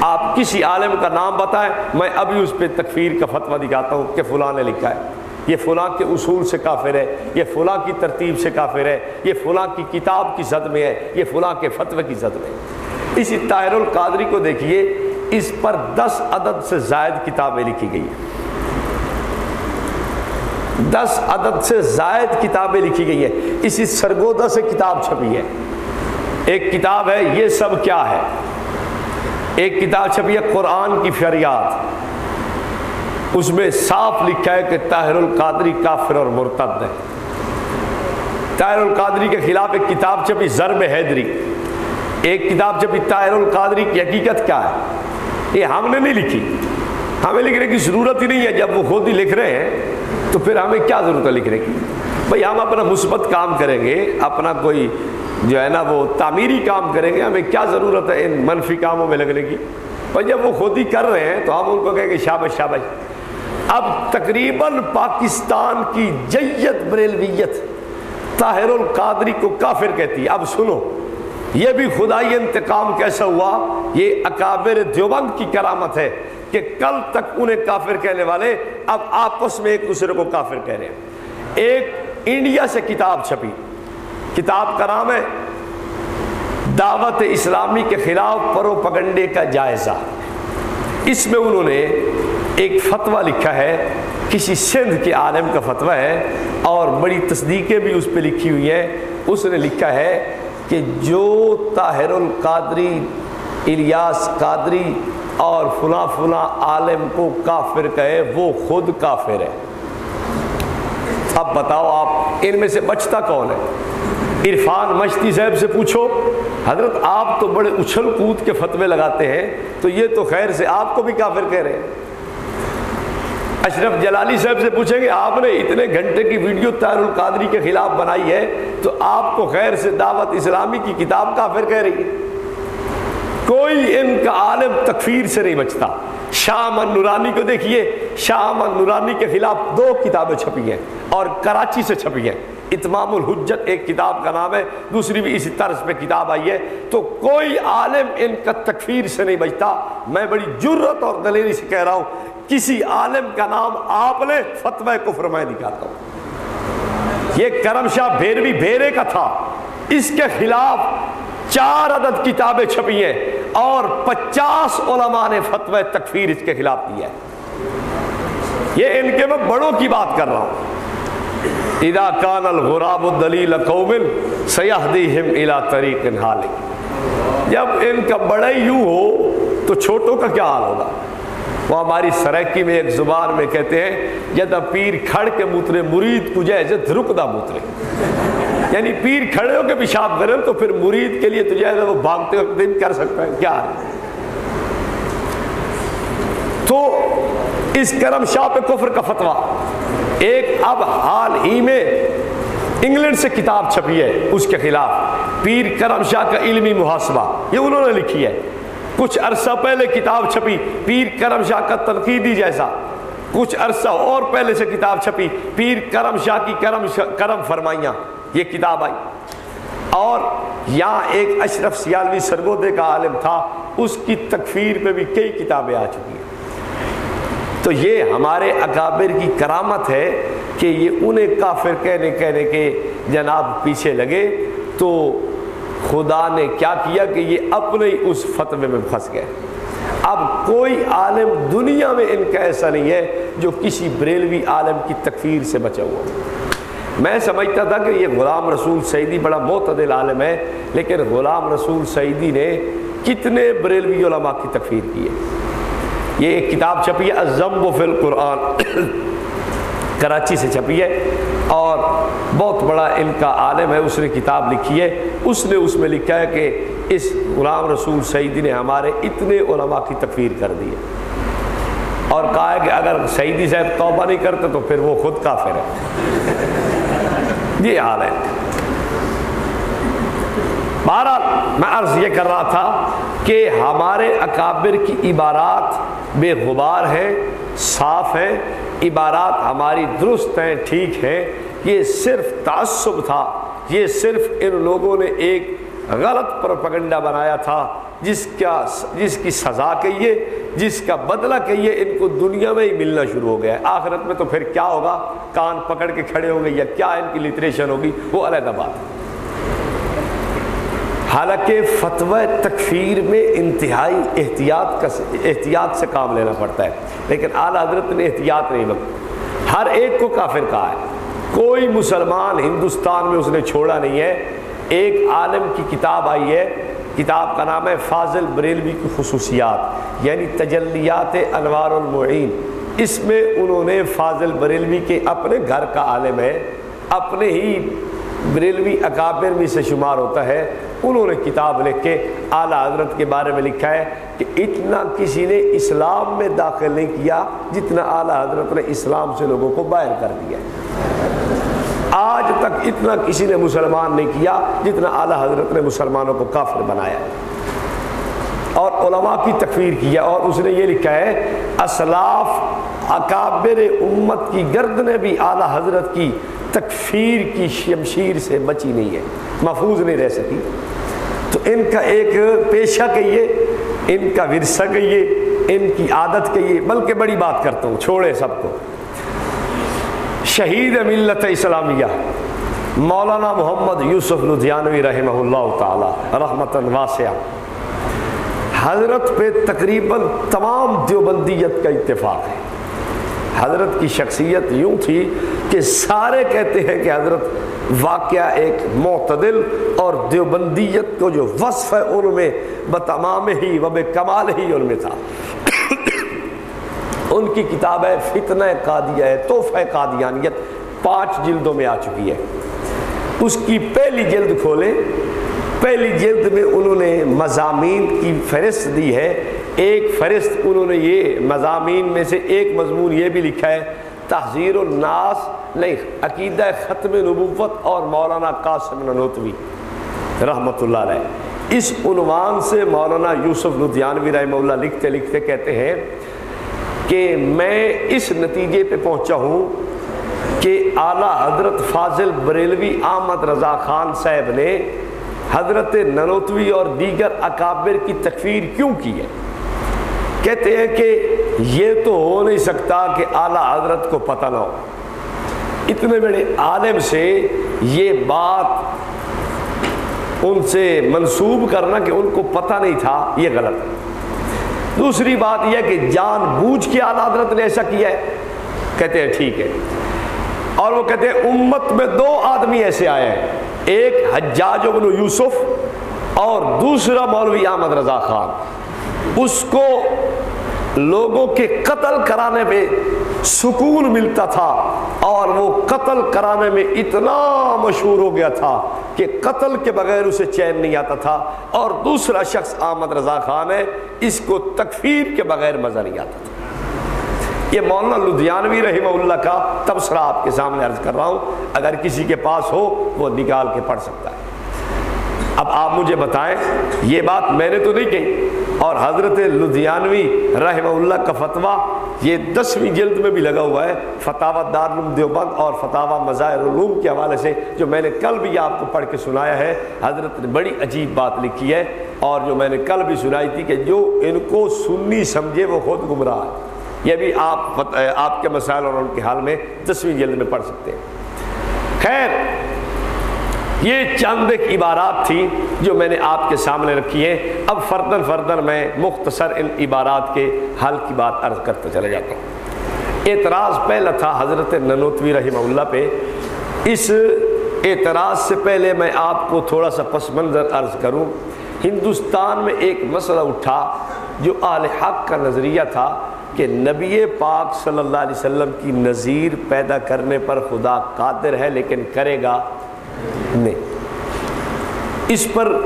B: آپ کسی عالم کا نام بتائیں، میں ابھی اس پہ تکفیر کا فتویٰ دکھاتا ہوں کہ فلاں نے لکھا ہے۔ یہ فلاں کے اصول سے کافر ہے، یہ فلاں کی ترتیب سے کافر ہے، یہ فلاں کی کتاب کی زد میں ہے، یہ فلاں کے فتوے کی زد میں ہے۔ اسی طاہر القادری کو دیکھیے، اس پر دس عدد سے زائد کتابیں لکھی گئی ہیں۔ دس عدد سے زائد کتابیں لکھی گئی ہیں۔ اسی سرگودا سے کتاب چھپی ہے۔ ایک کتاب ہے، یہ سب کیا ہے؟ ایک کتاب چھپی ہے قرآن کی فریاد۔ اس میں صاف لکھا ہے کہ طاہر القادری کافر اور مرتد ہے طاہر القادری کے خلاف ایک کتاب چھپی ضرب حیدری۔ ایک کتاب چھپی، طاہر القادری کی حقیقت کیا ہے؟ یہ ہم نے نہیں لکھی۔ ہمیں لکھنے کی ضرورت ہی نہیں ہے۔ جب وہ خود ہی لکھ رہے ہیں تو پھر ہمیں کیا ضرورت ہے لکھنے کی؟ بھائی ہم اپنا مثبت کام کریں گے، اپنا کوئی جو ہے نا وہ تعمیری کام کریں گے، ہمیں کیا ضرورت ہے ان منفی کاموں میں لگنے کی؟ بھائی جب وہ خود ہی کر رہے ہیں تو ہم ان کو کہیں گے شابش شابش۔ اب تقریباً پاکستان کی جیت بریلویت طاہر القادری کو کافر کہتی ہے۔ اب سنو، یہ بھی خدائی انتقام کیسا ہوا؟ یہ اکابر دیوبند کی کرامت ہے۔ کہ کل تک انہیں کافر کہنے والے، اب آپس میں ایک دوسرے کو کافر کہہ رہے ہیں۔ ایک انڈیا سے کتاب چھپی۔ کتاب کا نام ہے دعوت اسلامی کے خلاف پرو پگنڈے کا جائزہ۔ اس میں انہوں نے ایک فتویٰ لکھا ہے۔ کسی سندھ کے عالم کا فتویٰ ہے اور بڑی تصدیقیں بھی اس پہ لکھی ہوئی ہیں۔ اس نے لکھا ہے کہ جو طاہر القادری، الیاس قادری اور فلاں فلاں عالم کو کافر کہے، وہ خود کافر ہے۔ اب بتاؤ آپ، ان میں سے بچتا کون ہے؟ عرفان مشتی صاحب سے پوچھو۔ حضرت، آپ تو بڑے اچھل کود کے فتوے لگاتے ہیں، تو یہ تو خیر سے آپ کو بھی کافر کہہ رہے ہیں۔ اشرف جلالی صاحب سے پوچھیں گے، آپ نے اتنے گھنٹے کی ویڈیو طاہر القادری کے خلاف بنائی ہے، تو آپ کو خیر سے دعوت اسلامی کی کتاب کافر کہہ رہی ہے۔ کوئی ان کا عالم تکفیر سے نہیں بچتا۔ شاہ نورانی کو دیکھیے شاہ نورانی کے خلاف دو کتابیں چھپی ہیں اور کراچی سے چھپی ہیں۔ اتمام الحجت ایک کتاب کا نام ہے، دوسری بھی اسی طرز پہ کتاب آئی ہے۔ تو کوئی عالم ان کا تکفیر سے نہیں بچتا۔ میں بڑی جرت اور دلیری سے کہہ رہا ہوں، کسی عالم کا نام آپ نے فتوہ کفر میں دکھاتا ہوں یہ کرم شاہ بھیروی بھیرے کا تھا۔ اس کے خلاف چار عدد کتابیں چھپی ہیں اور پچاس علماء نے فتوہ تکفیر اس کے خلاف دیا ہے۔ یہ ان کے میں بڑوں کی بات کر رہا ہوں۔ اذا کان الغراب الدلیل قوم سیہدیہم الى طریق حالک۔ جب ان کا بڑا یوں ہو تو چھوٹوں کا کیا حال ہوگا؟ وہ ہماری سریکی میں ایک زبان میں کہتے ہیں جدا پیر کھڑ کے موترے، مرید کو جیسے دھرک موترے۔ یعنی پیر کھڑے ہو کے پیشاب کریں تو پھر مرید کے لیے تو جائے وہ بھاگتے وقت دن کر سکتا ہے، کیا؟ ہے تو اس کرم شاہ پہ کفر کا فتویٰ۔ ایک اب حال ہی میں انگلینڈ سے کتاب چھپی ہے اس کے خلاف۔ پیر کرم شاہ کا علمی محاسبہ، یہ انہوں نے لکھی ہے۔ کچھ عرصہ پہلے کتاب چھپی، پیر کرم شاہ کا تنقیدی جیسا کچھ عرصہ اور پہلے سے کتاب چھپی، پیر کرم شاہ کی کرم شا... کرم فرمائیاں۔ یہ کتاب آئی۔ اور یہاں ایک اشرف سیالوی سرگودے کا عالم تھا، اس کی تکفیر پہ بھی کئی کتابیں آ چکی ہیں۔ تو یہ ہمارے اکابر کی کرامت ہے کہ یہ انہیں کافر کہنے کہنے کے جناب پیچھے لگے۔ تو خدا نے کیا کیا کہ یہ اپنے ہی اس فتوے میں پھنس گئے۔ اب کوئی عالم دنیا میں ان کا ایسا نہیں ہے جو کسی بریلوی عالم کی تکفیر سے بچا ہوا میں سمجھتا تھا کہ یہ غلام رسول سعیدی بڑا معتدل عالم ہے، لیکن غلام رسول سعیدی نے کتنے بریلوی علماء کی تکفیر کی ہے۔ یہ ایک کتاب چھپی ہے و فی القرآن۔ کراچی سے چھپی ہے اور بہت بڑا ان کا عالم ہے، اس نے کتاب لکھی ہے۔ اس نے اس میں لکھا ہے کہ اس غلام رسول سعیدی نے ہمارے اتنے علماء کی تکفیر کر دی ہے۔ اور کہا ہے کہ اگر سعیدی صاحب توبہ نہیں کرتے تو پھر وہ خود کافر ہے۔ یہ حال ہے۔ بہرحال میں عرض یہ کر رہا تھا کہ ہمارے اکابر کی عبارات بے غبار ہیں صاف ہیں عبارات ہماری درست ہیں، ٹھیک ہیں۔ یہ صرف تعصب تھا، یہ صرف ان لوگوں نے ایک غلط پروپگنڈا بنایا تھا۔ جس کا جس کی سزا کہیے، جس کا بدلہ کہیے، ان کو دنیا میں ہی ملنا شروع ہو گیا ہے۔ آخرت میں تو پھر کیا ہوگا؟ کان پکڑ کے کھڑے ہوں گے، یا کیا ان کی لٹریشن ہوگی؟ وہ علیحدہ بات ہے۔ حالانکہ فتوی تکفیر میں انتہائی احتیاط کا احتیاط سے کام لینا پڑتا ہے۔ لیکن اعلیٰ حضرت نے احتیاط نہیں بک ہر ایک کو کافر کہا ہے۔ کوئی مسلمان ہندوستان میں اس نے چھوڑا نہیں ہے۔ ایک عالم کی کتاب آئی ہے۔ کتاب کا نام ہے فاضل بریلوی کی خصوصیات یعنی تجلیات انوار المعین۔ اس میں انہوں نے فاضل بریلوی کے اپنے گھر کا عالم ہے، اپنے ہی بریلوی اکابر بھی سے شمار ہوتا ہے۔ انہوں نے کتاب لکھ کے اعلیٰ حضرت کے بارے میں لکھا ہے کہ اتنا کسی نے اسلام میں داخل نہیں کیا جتنا اعلیٰ حضرت نے اسلام سے لوگوں کو باہر کر دیا ہے۔ آج تک اتنا کسی نے مسلمان نہیں کیا جتنا اعلیٰ حضرت نے مسلمانوں کو کافر بنایا۔ اور علماء کی تکفیر کیا اور اس نے یہ لکھا ہے، اسلاف اکابر امت کی گردنیں بھی اعلیٰ حضرت کی تکفیر کی شمشیر سے بچی نہیں ہے، محفوظ نہیں رہ سکی۔ تو ان کا ایک پیشہ کہیے، ان کا ورثہ کہیے، ان کی عادت کہیے۔ بلکہ بڑی بات کرتا ہوں، چھوڑے سب کو۔ شہید ملت اسلامیہ۔ مولانا محمد یوسف لدھیانوی رحمہ اللہ تعالی رحمت واسعہ۔ حضرت پہ تقریباً تمام دیوبندیت کا اتفاق ہے۔ حضرت کی شخصیت یوں تھی کہ سارے کہتے ہیں کہ حضرت واقعہ ایک معتدل اور دیوبندیت کو جو وصف ہے ان میں بتمام ہی و بے کمال ہی ان میں تھا۔ ان کی کتاب ہے، فتنہ قادیہ ہے، تحفہ قادیانیت پانچ جلدوں میں آ چکی ہے۔ اس کی پہلی جلد کھولیں۔ پہلی جلد میں انہوں نے مضامین کی فہرست دی ہے۔ ایک فہرست انہوں نے یہ مضامین میں سے ایک مضمون یہ بھی لکھا ہے، تحذیر الناس، نہیں، عقیدہ ختم نبوت اور مولانا قاسم ننوتوی رحمۃ اللہ علیہ۔ اس عنوان سے مولانا یوسف لدھیانوی رحمہ اللہ لکھتے لکھتے کہتے ہیں کہ میں اس نتیجے پہ پہنچا ہوں کہ اعلیٰ حضرت فاضل بریلوی احمد رضا خان صاحب نے حضرت ننوتوی اور دیگر اکابر کی تکفیر کیوں کی ہے؟ کہتے ہیں کہ یہ تو ہو نہیں سکتا کہ اعلیٰ حضرت کو پتہ نہ ہو۔ اتنے بڑے عالم سے یہ بات ان سے منسوب کرنا کہ ان کو پتہ نہیں تھا، یہ غلط۔ ہے دوسری بات یہ کہ جان بوجھ کے اعلیٰ حضرت نے ایسا کیا ہے؟ کہتے ہیں ٹھیک ہے۔ اور وہ کہتے ہیں امت میں دو آدمی ایسے آئے ہیں۔ ایک حجاج بن یوسف اور دوسرا مولوی احمد رضا خان۔ اس کو لوگوں کے قتل کرانے میں سکون ملتا تھا اور وہ قتل کرانے میں اتنا مشہور ہو گیا تھا کہ قتل کے بغیر اسے چین نہیں آتا تھا اور دوسرا شخص احمد رضا خان ہے، اس کو تکفیر کے بغیر مزہ نہیں آتا تھا۔ یہ مولانا لدھیانوی رحمہ اللہ کا تبصرہ آپ کے سامنے عرض کر رہا ہوں۔ اگر کسی کے پاس ہو، وہ نکال کے پڑھ سکتا ہے۔ اب آپ مجھے بتائیں، یہ بات میں نے تو نہیں کہی۔ اور حضرت لدھیانوی رحمہ اللہ کا فتویٰ یہ دسویں جلد میں بھی لگا ہوا ہے فتح دارالعلوم دیوبند اور فتح مظاہر علوم کے حوالے سے، جو میں نے کل بھی آپ کو پڑھ کے سنایا ہے۔ حضرت نے بڑی عجیب بات لکھی ہے اور جو میں نے کل بھی سنائی تھی کہ جو ان کو سنی سمجھے وہ خود گمراہ ہے۔ یہ بھی آپ آپ کے مسائل اور ان کے حال میں دسویں جلد میں پڑھ سکتے ہیں۔ خیر یہ چند ایک عبارات تھی جو میں نے آپ کے سامنے رکھی ہیں۔ اب فردن فردن میں مختصر ان عبارات کے حل کی بات عرض کرتے چلے جاتا ہوں۔ اعتراض پہلا تھا حضرت ننوتوی رحمہ اللہ پہ۔ اس اعتراض سے پہلے میں آپ کو تھوڑا سا پس منظر عرض کروں۔ ہندوستان میں ایک مسئلہ اٹھا جو آل حق کا نظریہ تھا کہ نبی پاک صلی اللہ علیہ وسلم کی نظیر پیدا کرنے پر خدا قادر ہے لیکن کرے گا۔ نہیں اس پر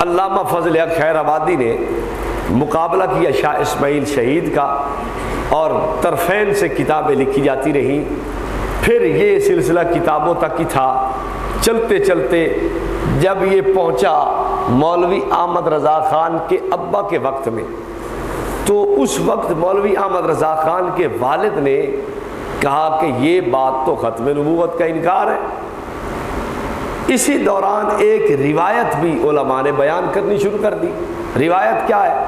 B: علامہ فضل خیر آبادی نے مقابلہ کیا شاہ اسماعیل شہید کا اور طرفین سے کتابیں لکھی جاتی رہیں۔ پھر یہ سلسلہ کتابوں تک ہی تھا۔ چلتے چلتے جب یہ پہنچا مولوی احمد رضا خان کے ابا کے وقت میں، تو اس وقت مولوی احمد رضا خان کے والد نے کہا کہ یہ بات تو ختم نبوت کا انکار ہے۔ اسی دوران ایک روایت بھی علماء نے بیان کرنی شروع کر دی۔ روایت کیا ہے؟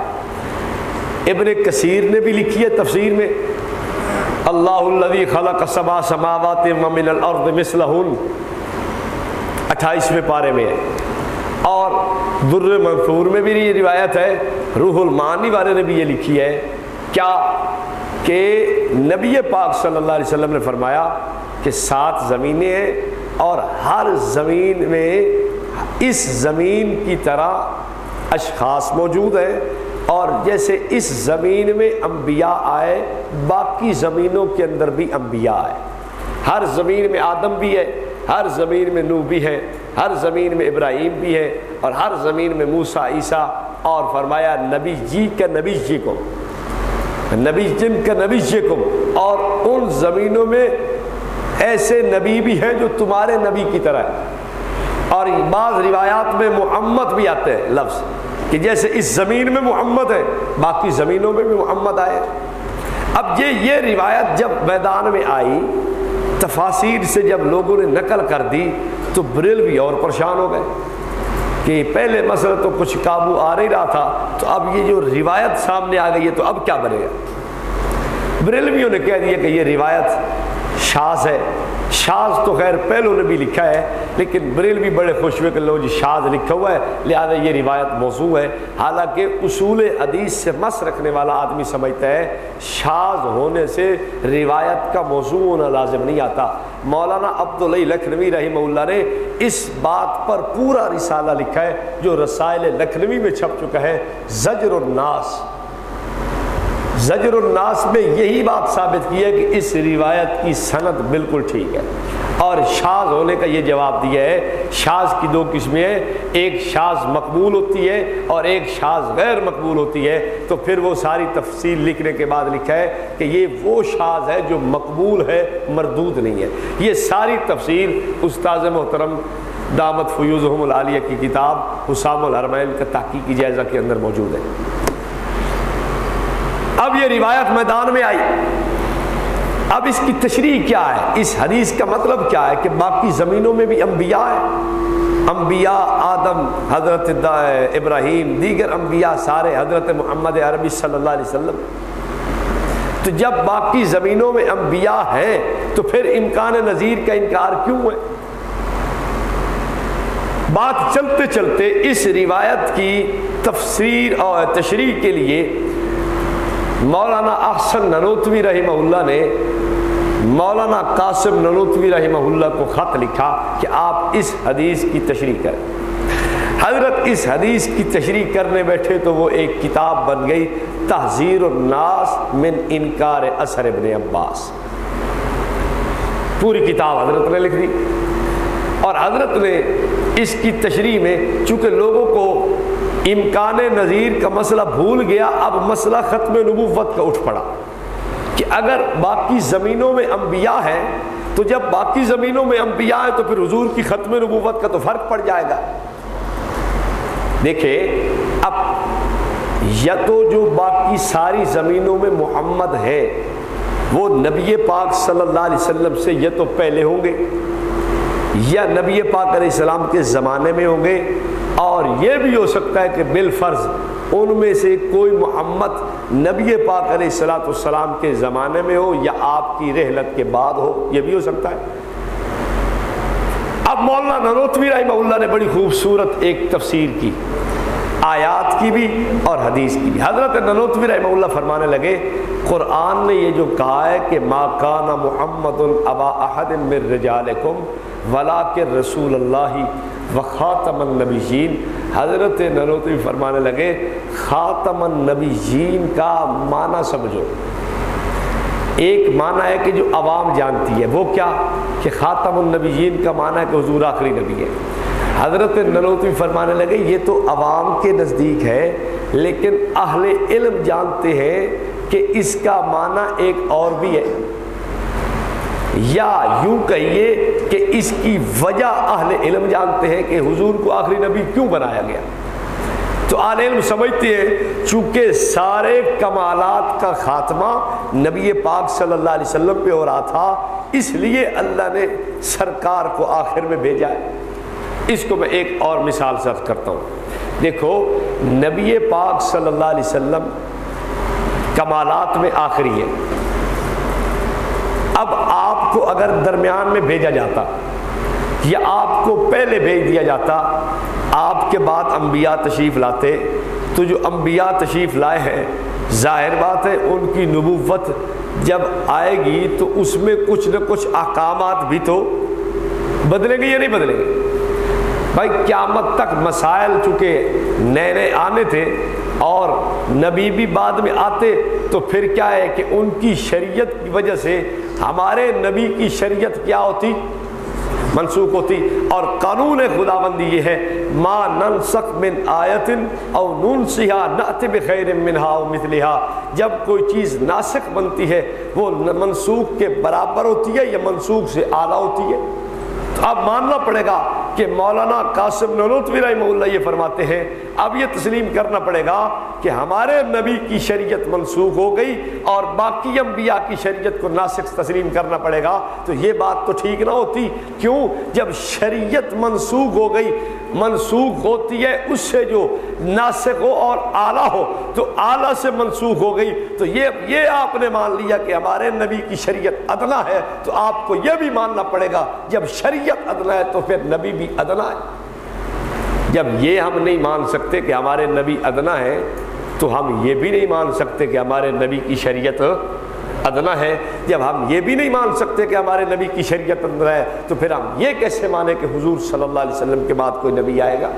B: ابن کثیر نے بھی لکھی ہے تفسیر میں۔ اللہ الذي خلق سبع سماوات ومن الارض مثلهن اٹھائیسویں پارے میں ہے۔ اور در منصور میں بھی یہ روایت ہے۔ روح المانی والے نے بھی یہ لکھی ہے۔ کیا؟ کہ نبی پاک صلی اللہ علیہ وسلم نے فرمایا کہ سات زمینیں ہیں۔ اور ہر زمین میں اس زمین کی طرح اشخاص موجود ہیں اور جیسے اس زمین میں انبیاء آئے، باقی زمینوں کے اندر بھی انبیاء آئے۔ ہر زمین میں آدم بھی ہے، ہر زمین میں نو بھی ہے، ہر زمین میں ابراہیم بھی ہے اور ہر زمین میں موسا عیسیٰ اور فرمایا نبی جی کا نبی جی کو نبی جن کا نبی جی کو اور ان زمینوں میں ایسے نبی بھی ہیں جو تمہارے نبی کی طرح ہے اور بعض روایات میں محمد بھی آتے ہیں، لفظ۔ کہ جیسے اس زمین میں محمد ہے، باقی زمینوں میں بھی محمد آئے۔ اب یہ یہ روایت جب میدان میں آئی تفاصیر سے جب لوگوں نے نقل کر دی، تو بریل بھی اور پریشان ہو گئے۔ کہ پہلے مسئلہ تو کچھ قابو آ نہیں رہا تھا، تو اب یہ جو روایت سامنے آ گئی ہے، تو اب کیا بنے گا؟ بریلویوں نے کہہ دیا کہ یہ روایت شاز ہے۔ شاز تو خیر پہلو نے بھی لکھا ہے، لیکن بریل بھی بڑے خوش ہوئے کہ لو جی شاز لکھا ہوا ہے، لہذا یہ روایت موضوع ہے۔ حالانکہ اصول حدیث سے مس رکھنے والا آدمی سمجھتا ہے، شاز ہونے سے روایت کا موضوع ہونا لازم نہیں آتا۔ مولانا عبداللہ لکھنوی رحمہ اللہ نے اس بات پر پورا رسالہ لکھا ہے، جو رسائل لکھنوی میں چھپ چکا ہے، زجر الناس۔ زجر الناس میں یہی بات ثابت کی ہے کہ اس روایت کی صنعت بالکل ٹھیک ہے۔ اور شاز ہونے کا یہ جواب دیا ہے، شاز کی دو قسمیں ہیں۔ ایک شاز مقبول ہوتی ہے اور ایک شاز غیر مقبول ہوتی ہے۔ تو پھر وہ ساری تفصیل لکھنے کے بعد لکھا ہے کہ یہ وہ شاز ہے جو مقبول ہے، مردود نہیں ہے۔ یہ ساری تفصیل استاذ محترم دامت فیوزہم العالیہ کی کتاب حسام الحرمین کا تحقیقی جائزہ کے اندر موجود ہے۔ اب یہ روایت میدان میں آئی۔ اب اس کی تشریح کیا ہے؟ اس حدیث کا مطلب کیا ہے کہ باقی زمینوں میں بھی انبیاء ہیں۔ انبیاء آدم، حضرت ابراہیم، دیگر انبیاء سارے حضرت محمد عربی صلی اللہ علیہ وسلم۔ تو جب باقی زمینوں میں انبیاء ہیں، تو پھر امکان نظیر کا انکار کیوں ہے؟ بات چلتے چلتے اس روایت کی تفسیر اور تشریح کے لیے مولانا احسن ننوتوی رحمہ اللہ نے مولانا قاسم ننوتوی رحمہ اللہ کو خط لکھا کہ آپ اس حدیث کی تشریح کریں۔ حضرت اس حدیث کی تشریح کرنے بیٹھے تو وہ ایک کتاب بن گئی، تحذیر الناس من انکار اثر ابن عباس۔ پوری کتاب حضرت نے لکھ دی۔ اور حضرت نے اس کی تشریح میں، چونکہ لوگوں کو امکان نظیر کا مسئلہ بھول گیا، اب مسئلہ ختم نبوت کا اٹھ پڑا کہ اگر باقی زمینوں میں انبیاء ہیں، تو جب باقی زمینوں میں انبیاء ہیں تو پھر حضور کی ختم نبوت کا تو فرق پڑ جائے گا۔ دیکھیں، اب یا تو جو باقی ساری زمینوں میں محمد ہے وہ نبی پاک صلی اللہ علیہ وسلم سے یا تو پہلے ہوں گے، یا نبی پاک علیہ السلام کے زمانے میں ہوں گے اور یہ بھی ہو سکتا ہے کہ بالفرض ان میں سے کوئی محمد نبی پاک علیہ السلاۃ السلام کے زمانے میں ہو یا آپ کی رحلت کے بعد ہو، یہ بھی ہو سکتا ہے۔ اب مولانا نروتوی رحمہ اللہ نے بڑی خوبصورت ایک تفسیر کی، آیات کی بھی اور حدیث کی بھی۔ حضرت ننوتوی رحمہ اللہ فرمانے لگے، قرآن نے یہ جو کہا ہے کہ ما کان محمد البا احد من رجالکم ولا کے رسول اللہ و خاتم النبیین۔ حضرت نروتوی فرمانے لگے، خاتم النبیین کا معنی سمجھو۔ ایک معنی ہے کہ جو عوام جانتی ہے، وہ کیا؟ کہ خاتم النبیین کا معنی ہے کہ حضور آخری نبی ہے۔ حضرت نروتوی فرمانے لگے، یہ تو عوام کے نزدیک ہے، لیکن اہل علم جانتے ہیں کہ اس کا معنی ایک اور بھی ہے۔ یا یوں کہیے کہ اس کی وجہ اہل علم جانتے ہیں کہ حضور کو آخری نبی کیوں بنایا گیا؟ تو اہل علم سمجھتے ہیں، چونکہ سارے کمالات کا خاتمہ نبی پاک صلی اللہ علیہ وسلم پہ ہو رہا تھا، اس لیے اللہ نے سرکار کو آخر میں بھیجا ہے۔ اس کو میں ایک اور مثال سرف کرتا ہوں۔ دیکھو، نبی پاک صلی اللہ علیہ وسلم کمالات میں آخری ہے اب آپ کو اگر درمیان میں بھیجا جاتا یا آپ کو پہلے بھیج دیا جاتا، آپ کے بعد انبیاء تشریف لاتے، تو جو انبیاء تشریف لائے ہیں، ظاہر بات ہے ان کی نبوت جب آئے گی تو اس میں کچھ نہ کچھ احکامات بھی تو بدلیں گے یا نہیں بدلیں گے؟ بھائی، قیامت تک مسائل چونکہ نئے نئے آنے تھے اور نبی بھی بعد میں آتے تو پھر کیا ہے کہ ان کی شریعت کی وجہ سے ہمارے نبی کی شریعت کیا ہوتی؟ منسوخ ہوتی۔ اور قانون خدا بندی یہ ہے، ما ننسخ من آیت او ننسیہا نعت بخیر منہا او مثلہا جب کوئی چیز ناسخ بنتی ہے، وہ منسوخ کے برابر ہوتی ہے یا منسوخ سے اعلیٰ ہوتی ہے؟ تو اب ماننا پڑے گا کہ مولانا قاسم نلوتوی رحمہ اللہ یہ فرماتے ہیں، اب یہ تسلیم کرنا پڑے گا کہ ہمارے نبی کی شریعت منسوخ ہو گئی اور باقی انبیاء کی شریعت کو ناسخ تسلیم کرنا پڑے گا۔ تو یہ بات تو ٹھیک نہ ہوتی، کیوں؟ جب شریعت منسوخ ہو گئی، منسوخ ہوتی ہے اس سے جو ناسخ ہو اور اعلیٰ ہو، تو اعلیٰ سے منسوخ ہو گئی۔ تو یہ یہ آپ نے مان لیا کہ ہمارے نبی کی شریعت ادنا ہے، تو آپ کو یہ بھی ماننا پڑے گا، جب شریعت ادنا ہے تو پھر نبی بھی ادنا ہے۔ جب یہ ہم نہیں مان سکتے کہ ہمارے نبی ادنا ہے تو ہم یہ بھی نہیں مان سکتے کہ ہمارے نبی کی شریعت ادنا ہے۔ جب ہم یہ بھی نہیں مان سکتے کہ ہمارے نبی کی شریعت ادنا ہے، تو پھر ہم یہ کیسے مانیں کہ حضور صلی اللہ علیہ وسلم کے بعد کوئی نبی آئے گا؟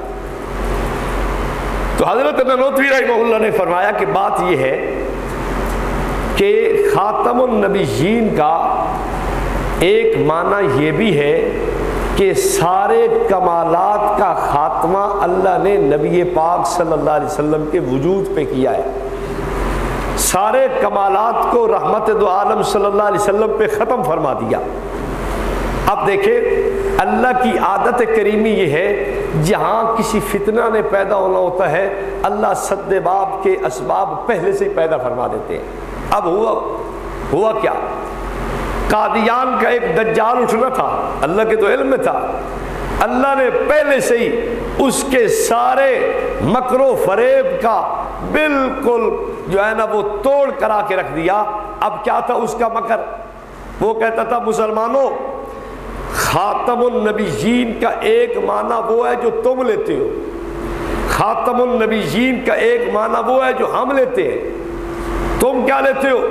B: تو حضرت ننوتوی رحمہ اللہ نے فرمایا کہ بات یہ ہے کہ خاتم النبیین کا ایک معنی یہ بھی ہے کہ سارے کمالات کا خاتمہ اللہ نے نبی پاک صلی اللہ علیہ وسلم کے وجود پہ کیا ہے۔ سارے کمالات کو رحمت دو عالم صلی اللہ علیہ وسلم پہ ختم فرما دیا۔ اب دیکھیں، اللہ کی عادت کریمی یہ ہے، جہاں کسی فتنہ نے پیدا ہونا ہوتا ہے، اللہ صد باب کے اسباب پہلے سے ہی پیدا فرما دیتے ہیں۔ اب ہوا ہوا کیا؟ قادیان کا ایک دجال اٹھنا تھا، اللہ کے تو علم میں تھا۔ اللہ نے پہلے سے ہی اس کے سارے مکر و فریب کا بالکل جو ہے نا وہ توڑ کرا کے رکھ دیا۔ اب کیا تھا اس کا مکر؟ وہ کہتا تھا، مسلمانوں، خاتم النبیین کا ایک معنی وہ ہے جو تم لیتے ہو۔ خاتم النبیین کا ایک معنی وہ ہے جو ہم لیتے ہیں۔ تم کیا لیتے ہو؟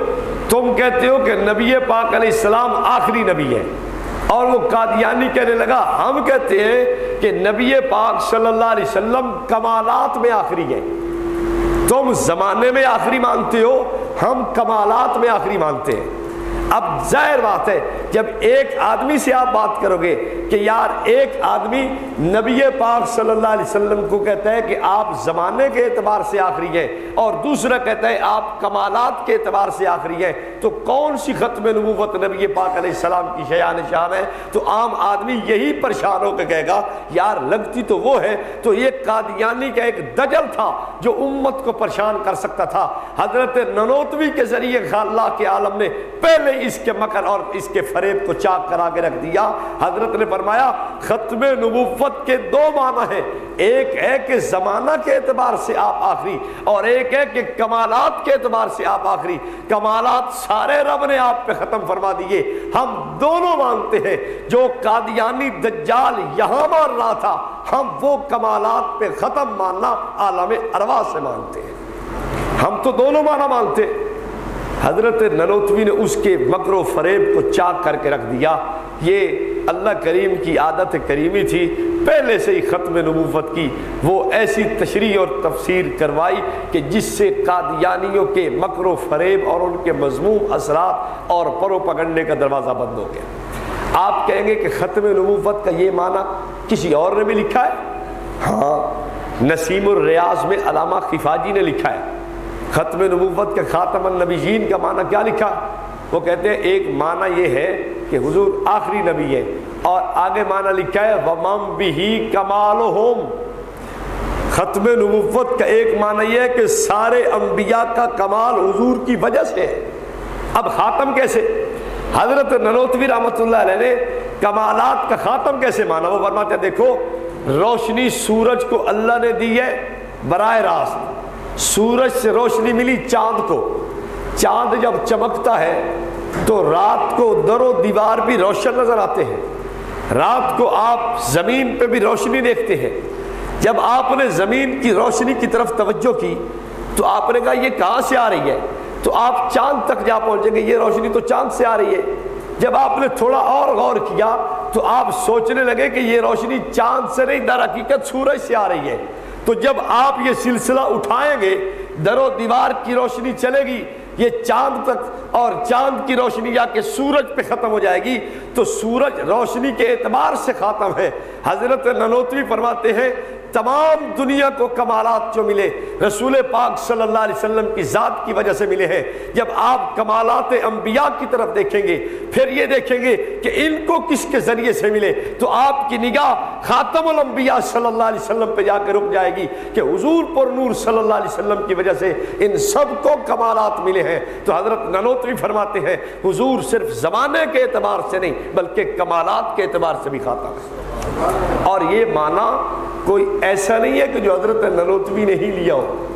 B: تم کہتے ہو کہ نبی پاک علیہ السلام آخری نبی ہے اور وہ قادیانی کہنے لگا، ہم کہتے ہیں کہ نبی پاک صلی اللہ علیہ وسلم کمالات میں آخری ہے تم زمانے میں آخری مانتے ہو، ہم کمالات میں آخری مانتے ہیں۔ اب ظاہر بات ہے، جب ایک آدمی سے آپ بات کرو گے کہ یار ایک آدمی نبی پاک صلی اللہ علیہ وسلم کو کہتا ہے کہ آپ زمانے کے اعتبار سے آخری ہیں اور دوسرا کہتا ہے آپ کمالات کے اعتبار سے آخری ہیں، تو کون سی ختم نبوت نبی پاک علیہ السلام کی شیان شان ہے؟ تو عام آدمی یہی پریشان ہو کے کہے گا، یار لگتی تو وہ ہے، تو یہ قادیانی کا ایک دجل تھا جو امت کو پریشان کر سکتا تھا۔ حضرت ننوتوی کے ذریعے اللہ کے عالم نے پہلے اس کے مکر اور اس کے فریب کو چاک کرا کے رکھ دیا۔ حضرت نے فرمایا، ختم نبوت کے دو معنی ہیں۔ ایک ہے کہ زمانہ کے اعتبار سے آپ آخری، اور ایک ہے کہ کمالات کے اعتبار سے آپ آخری۔ کمالات سارے رب نے آپ پہ ختم فرما دیے۔ ہم دونوں مانتے ہیں، جو قادیانی دجال یہاں مان رہا تھا، ہم وہ کمالات پہ ختم ماننا عالم اروا سے مانتے ہیں۔ ہم تو دونوں معنی مانتے ہیں۔ حضرت نروتوی نے اس کے مکر و فریب کو چاک کر کے رکھ دیا۔ یہ اللہ کریم کی عادت کریمی تھی۔ پہلے سے ہی ختم نبوت کی وہ ایسی تشریح اور تفسیر کروائی کہ جس سے قادیانیوں کے مکر و فریب اور ان کے مضموم اثرات اور پرو پگڑنے کا دروازہ بند ہو گیا۔ آپ کہیں گے کہ ختم نبوت کا یہ معنی کسی اور نے بھی لکھا ہے؟ ہاں نسیم الریاض میں علامہ خفاجی نے لکھا ہے۔ ختم نبوت کے خاتم النبیین کا معنی کیا لکھا؟ وہ کہتے ہیں ایک معنی یہ ہے کہ حضور آخری نبی ہے اور آگے معنی لکھا ہے ومم بھی کمال ہوم ختم نبوت کا ایک معنی یہ ہے کہ سارے انبیاء کا کمال حضور کی وجہ سے ہے۔ اب خاتم کیسے؟ حضرت ننوتوی رحمۃ اللہ علیہ نے کمالات کا خاتم کیسے مانا؟ وہ فرماتے دیکھو، روشنی سورج کو اللہ نے دی ہے براہ راست۔ سورج سے روشنی ملی چاند کو۔ چاند جب چمکتا ہے تو رات کو در و دیوار بھی روشن نظر آتے ہیں۔ رات کو آپ زمین پہ بھی روشنی دیکھتے ہیں۔ جب آپ نے زمین کی روشنی کی طرف توجہ کی تو آپ نے کہا، یہ کہاں سے آ رہی ہے؟ تو آپ چاند تک جا پہنچیں گے، یہ روشنی تو چاند سے آ رہی ہے۔ جب آپ نے تھوڑا اور غور کیا تو آپ سوچنے لگے کہ یہ روشنی چاند سے نہیں، در حقیقت سورج سے آ رہی ہے۔ تو جب آپ یہ سلسلہ اٹھائیں گے، در و دیوار کی روشنی چلے گی، یہ چاند تک اور چاند کی روشنی جا کے سورج پہ ختم ہو جائے گی، تو سورج روشنی کے اعتبار سے ختم ہے۔ حضرت ننوتوی فرماتے ہیں تمام دنیا کو کمالات جو ملے، رسول پاک صلی اللہ علیہ وسلم کی ذات کی وجہ سے ملے ہیں۔ جب آپ کمالات انبیاء کی طرف دیکھیں گے، پھر یہ دیکھیں گے کہ ان کو کس کے ذریعے سے ملے۔ تو آپ کی نگاہ خاتم الانبیاء صلی اللہ علیہ وسلم پہ جا کے رک جائے گی کہ حضور پر نور صلی اللہ علیہ وسلم کی وجہ سے ان سب کو کمالات ملے ہیں۔ تو حضرت ننوتوی فرماتے ہیں، حضور صرف زمانے کے اعتبار سے نہیں، بلکہ کمالات کے اعتبار سے بھی خاتم ہے اور یہ معنی کوئی ایسا نہیں ہے کہ جو حضرت ننوتوی نے ہی لیا ہو۔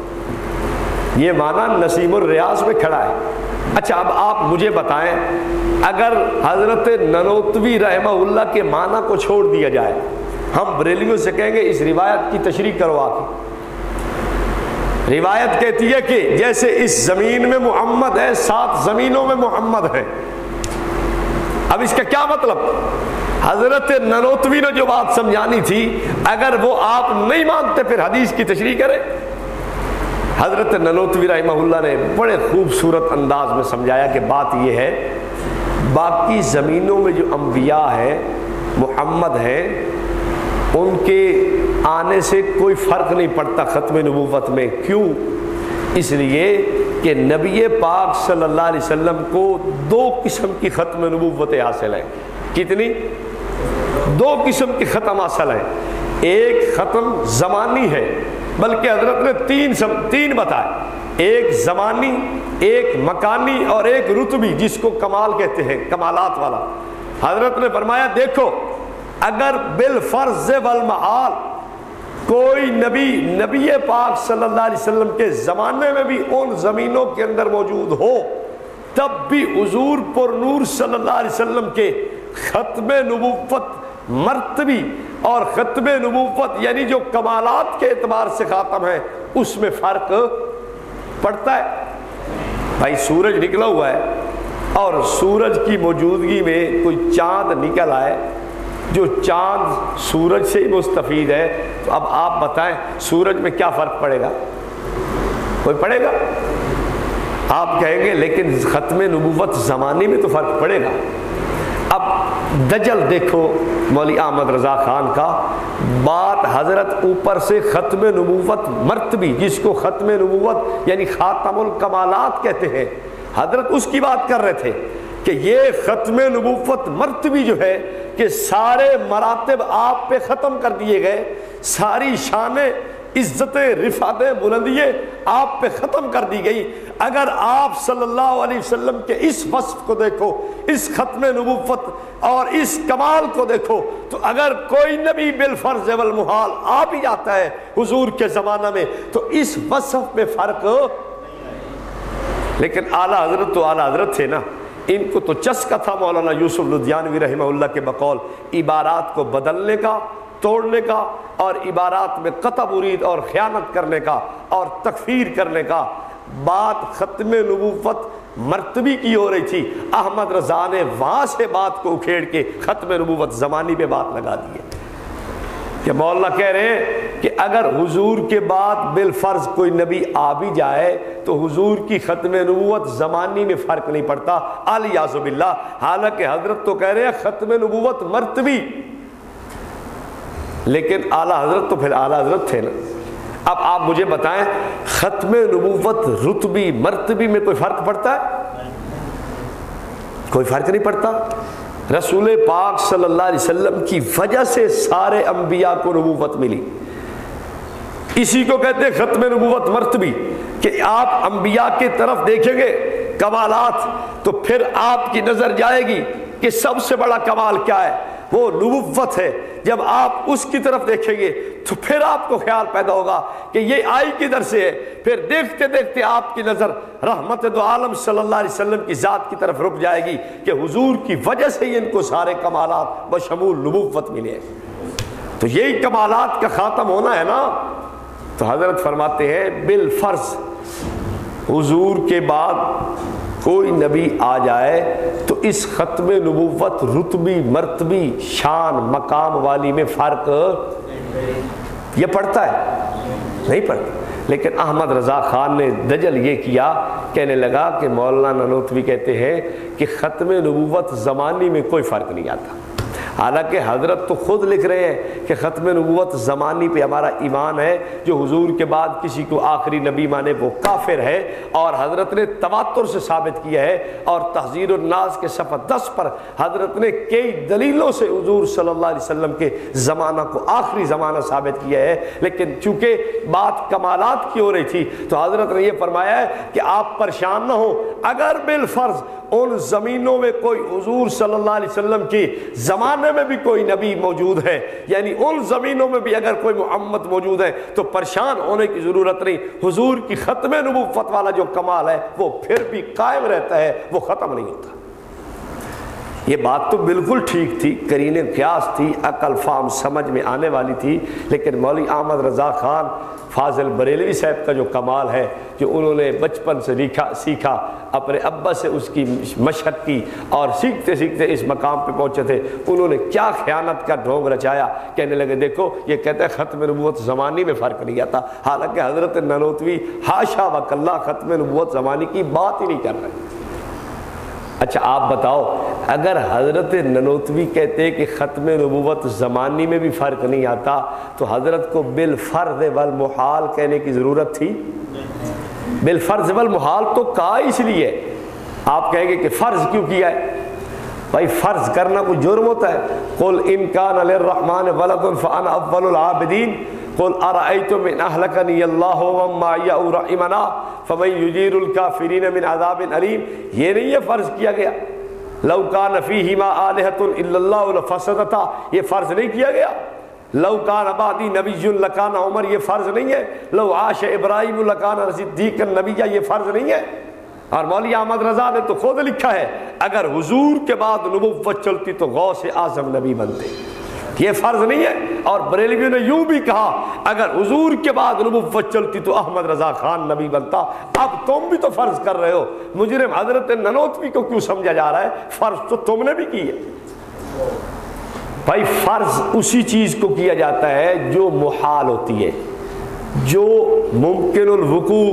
B: یہ معنی نسیم الریاض میں کھڑا ہے۔ اچھا اب آپ مجھے بتائیں، اگر حضرت ننوتوی رحمہ اللہ کے معنی کو چھوڑ دیا جائے، ہم بریلیوں سے کہیں گے اس روایت کی تشریح کروا کے روایت کہتی ہے کہ جیسے اس زمین میں محمد ہے، سات زمینوں میں محمد ہے۔ اب اس کا کیا مطلب؟ حضرت ننوتوی نے جو بات سمجھانی تھی، اگر وہ آپ نہیں مانتے، پھر حدیث کی تشریح کرے حضرت ننوتوی رحمہ اللہ نے بڑے خوبصورت انداز میں سمجھایا کہ بات یہ ہے، باقی زمینوں میں جو انبیاء ہیں، محمد ہیں، ان کے آنے سے کوئی فرق نہیں پڑتا ختم نبوت میں۔ کیوں؟ اس لیے کہ نبی پاک صلی اللہ علیہ وسلم کو دو قسم کی ختم نبوتیں حاصل ہیں۔ کتنی؟ دو قسم کی ختم حاصل ہے ایک ختم زمانی ہے، بلکہ حضرت نے تین سم تین بتائے۔ ایک زمانی، ایک مکانی اور ایک رتبی، جس کو کمال کہتے ہیں، کمالات والا۔ حضرت نے فرمایا، دیکھو، اگر بالفرض والمحال کوئی نبی نبی پاک صلی اللہ علیہ وسلم کے زمانے میں بھی ان زمینوں کے اندر موجود ہو، تب بھی حضور پر نور صلی اللہ علیہ وسلم کے ختم نبوت مرتبی اور ختم نبوت یعنی جو کمالات کے اعتبار سے خاتم ہے، اس میں فرق پڑتا ہے۔ بھائی، سورج نکلا ہوا ہے اور سورج کی موجودگی میں کوئی چاند نکل آئے۔ جو چاند سورج سے ہی مستفید ہے تو اب آپ بتائیں سورج میں کیا فرق پڑے گا؟ کوئی پڑے گا؟ آپ کہیں گے لیکن ختم نبوت زمانے میں تو فرق پڑے گا۔ اب دجل دیکھو مولی احمد رضا خان کا، بات حضرت اوپر سے ختم نبوت مرتبی، جس کو ختم نبوت یعنی خاتم الکمالات کہتے ہیں، حضرت اس کی بات کر رہے تھے کہ یہ ختم نبوت مرتبی جو ہے کہ سارے مراتب آپ پہ ختم کر دیے گئے، ساری شانیں عزت رفات بلندیے آپ پہ ختم کر دی گئی۔ اگر آپ صلی اللہ علیہ وسلم کے اس وصف کو دیکھو، اس ختم نبوت اور اس کمال کو دیکھو، تو اگر کوئی نبی بالفرض والمحال آ بھی جاتا ہے حضور کے زمانہ میں، تو اس وصف میں فرق لیکن اعلیٰ حضرت تو اعلیٰ حضرت تھے نا۔ ان کو تو چسکا تھا مولانا یوسف لدھیانوی رحمہ اللہ کے بقول، عبارات کو بدلنے کا توڑنے کا اور عبارات میں قطع برید اور خیانت کرنے کا اور تکفیر کرنے کا بات ختم نبوت مرتبی کی ہو رہی تھی۔ احمد رضا نے وہاں سے بات کو اکھیڑ کے ختم نبوت زمانی پہ بات لگا دی ہے۔ کہ مولا کہہ رہے ہیں کہ اگر حضور کے بعد بالفرض کوئی نبی آ بھی جائے تو حضور کی ختم نبوت زمانی میں فرق نہیں پڑتا۔ علیہ باللہ۔ حالانکہ حضرت تو کہہ رہے ہیں ختم نبوت مرتبی۔ لیکن اعلیٰ حضرت تو پھر اعلیٰ حضرت تھے نا۔ اب آپ مجھے بتائیں، ختم نبوت، رتبی، مرتبی میں کوئی فرق پڑتا ہے؟ کوئی فرق نہیں پڑتا۔ رسول پاک صلی اللہ علیہ وسلم کی وجہ سے سارے انبیاء کو نبوت ملی۔ اسی کو کہتے ہیں ختم نبوت، مرتبی۔ کہ آپ انبیاء کی طرف دیکھیں گے کمالات، تو پھر آپ کی نظر جائے گی کہ سب سے بڑا کمال کیا ہے۔ وہ نبوت ہے۔ جب آپ اس کی طرف دیکھیں گے تو پھر آپ کو خیال پیدا ہوگا کہ یہ آئی کدھر سے ہے۔ پھر دیکھتے دیکھتے آپ کی نظر رحمت دو عالم صلی اللہ علیہ وسلم کی ذات کی طرف رک جائے گی کہ حضور کی وجہ سے ہی ان کو سارے کمالات بشمول نبوت ملے۔ تو یہی کمالات کا خاتم ہونا ہے نا۔ تو حضرت فرماتے ہیں بالفرض۔ حضور کے بعد کوئی نبی آ جائے تو اس ختم نبوت، رتبی، مرتبی، شان، مقام والی میں فرق یہ پڑھتا ہے۔ نہیں پڑھتا لیکن احمد رضا خان نے دجل یہ کیا، کہنے لگا کہ مولانا ننوتوی کہتے ہیں کہ ختم نبوت زمانی میں کوئی فرق نہیں آتا۔ حالانکہ حضرت تو خود لکھ رہے ہیں کہ ختم نبوت زمانی پہ ہمارا ایمان ہے، جو حضور کے بعد کسی کو آخری نبی مانے وہ کافر ہے۔ اور حضرت نے تواتر سے ثابت کیا ہے اور تحذیر الناس کے صفحہ دس پر حضرت نے کئی دلیلوں سے حضور صلی اللہ علیہ وسلم کے زمانہ کو آخری زمانہ ثابت کیا ہے۔ لیکن چونکہ بات کمالات کی ہو رہی تھی تو حضرت نے یہ فرمایا ہے کہ آپ پریشان نہ ہو اگر بالفرض ان زمینوں میں کوئی حضور صلی اللہ علیہ وسلم کی زمانے میں بھی کوئی نبی موجود ہے یعنی ان زمینوں میں بھی اگر کوئی محمد موجود ہے تو پریشان ہونے کی ضرورت نہیں حضور کی ختم نبوت والا جو کمال ہے وہ پھر بھی قائم رہتا ہے وہ ختم نہیں ہوتا یہ بات تو بالکل ٹھیک تھی، کرین قیاس تھی، عقل فام سمجھ میں آنے والی تھی، لیکن مولوی احمد رضا خان، فاضل بریلوی صاحب کا جو کمال ہے، جو انہوں نے بچپن سے سیکھا سیکھا، اپنے ابا سے اس کی مشق کی اور سیکھتے سیکھتے اس مقام پہ پہنچے تھے، انہوں نے کیا خیانت کا ڈھونگ رچایا، کہنے لگے دیکھو، یہ کہتے ہیں ختم نبوت زمانی میں فرق نہیں آتا، حالانکہ حضرت ننوتوی ہاشا و کلّہ ختم نبوت زمانی کی بات ہی نہیں کر رہے۔ اچھا آپ بتاؤ، اگر حضرت ننوتوی کہتے کہ ختم نبوت زمانی میں بھی فرق نہیں آتا، تو حضرت کو بالفرض والمحال کہنے کی ضرورت تھی؟ بالفرض والمحال تو کہا اس لیے، آپ کہیں گے کہ فرض کیوں کیا ہے؟ بھائی فرض کرنا کوئی جرم ہوتا ہے۔ قل امکان علی الرحمن ولد فانا اول العابدین قل ارائیتم من اہلکنی اللہ وما یعو رحمنا فمن یجیر الكافرین من عذاب علیم یہ نہیں یہ فرض کیا گیا۔ لو کان فیہما آلہت الا اللہ لفسدتا۔ یہ فرض نہیں کیا گیا۔ لو کان عبادی نبی لکان عمر، یہ فرض نہیں ہے۔ لو عاش ابراہیم لکان صدیق النبیہ یہ فرض نہیں ہے۔ اور مولی احمد رضا نے تو خود لکھا ہے، اگر حضور کے بعد نبوت چلتی تو غوث اعظم نبی بنتے۔ یہ فرض نہیں ہے، اور بریلویوں نے یوں بھی کہا، اگر حضور کے بعد نبوت چلتی تو احمد رضا خان نبی بنتا۔ اب تم بھی تو فرض کر رہے ہو۔ مجرم حضرت ننوتوی کو کیوں سمجھا جا رہا ہے؟ فرض تو تم نے بھی کی ہے۔ بھائی، فرض اسی چیز کو کیا جاتا ہے جو محال ہوتی ہے، جو ممکن الوقوع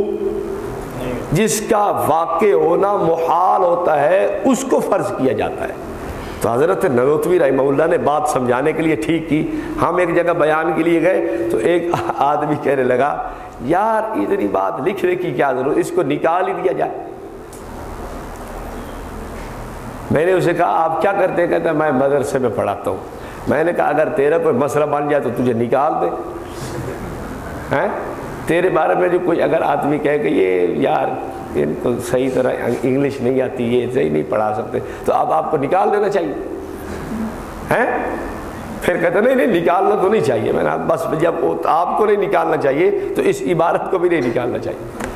B: جس کا واقع ہونا محال ہوتا ہے، اس کو فرض کیا جاتا ہے۔ تو حضرت نروتوی رحمہ اللہ نے بات سمجھانے کے لیے ٹھیک کی۔ ہم ایک جگہ بیان کے لیے گئے تو ایک آدمی کہنے لگا، یار، اتنی بات لکھنے کی کیا ضرورت؟ اس کو نکال ہی دیا جائے۔ میں نے اسے کہا، آپ کیا کرتے کہتے ہیں میں مدرسے میں پڑھاتا ہوں۔ میں نے کہا، اگر تیرا کوئی مسئلہ بن جائے تو تجھے نکال دے۔ تیرے بارے میں جو کوئی اگر آدمی کہے کہ یہ یار ان کو صحیح طرح انگلش نہیں آتی، یہ صحیح نہیں پڑھا سکتے، تو اب آپ کو نکال دینا چاہیے۔ ہیں؟ پھر کہتے نہیں نہیں، نکالنا تو نہیں چاہیے۔ میں نے بس جب آپ کو نہیں نکالنا چاہیے، تو اس عبارت کو بھی نہیں نکالنا چاہیے۔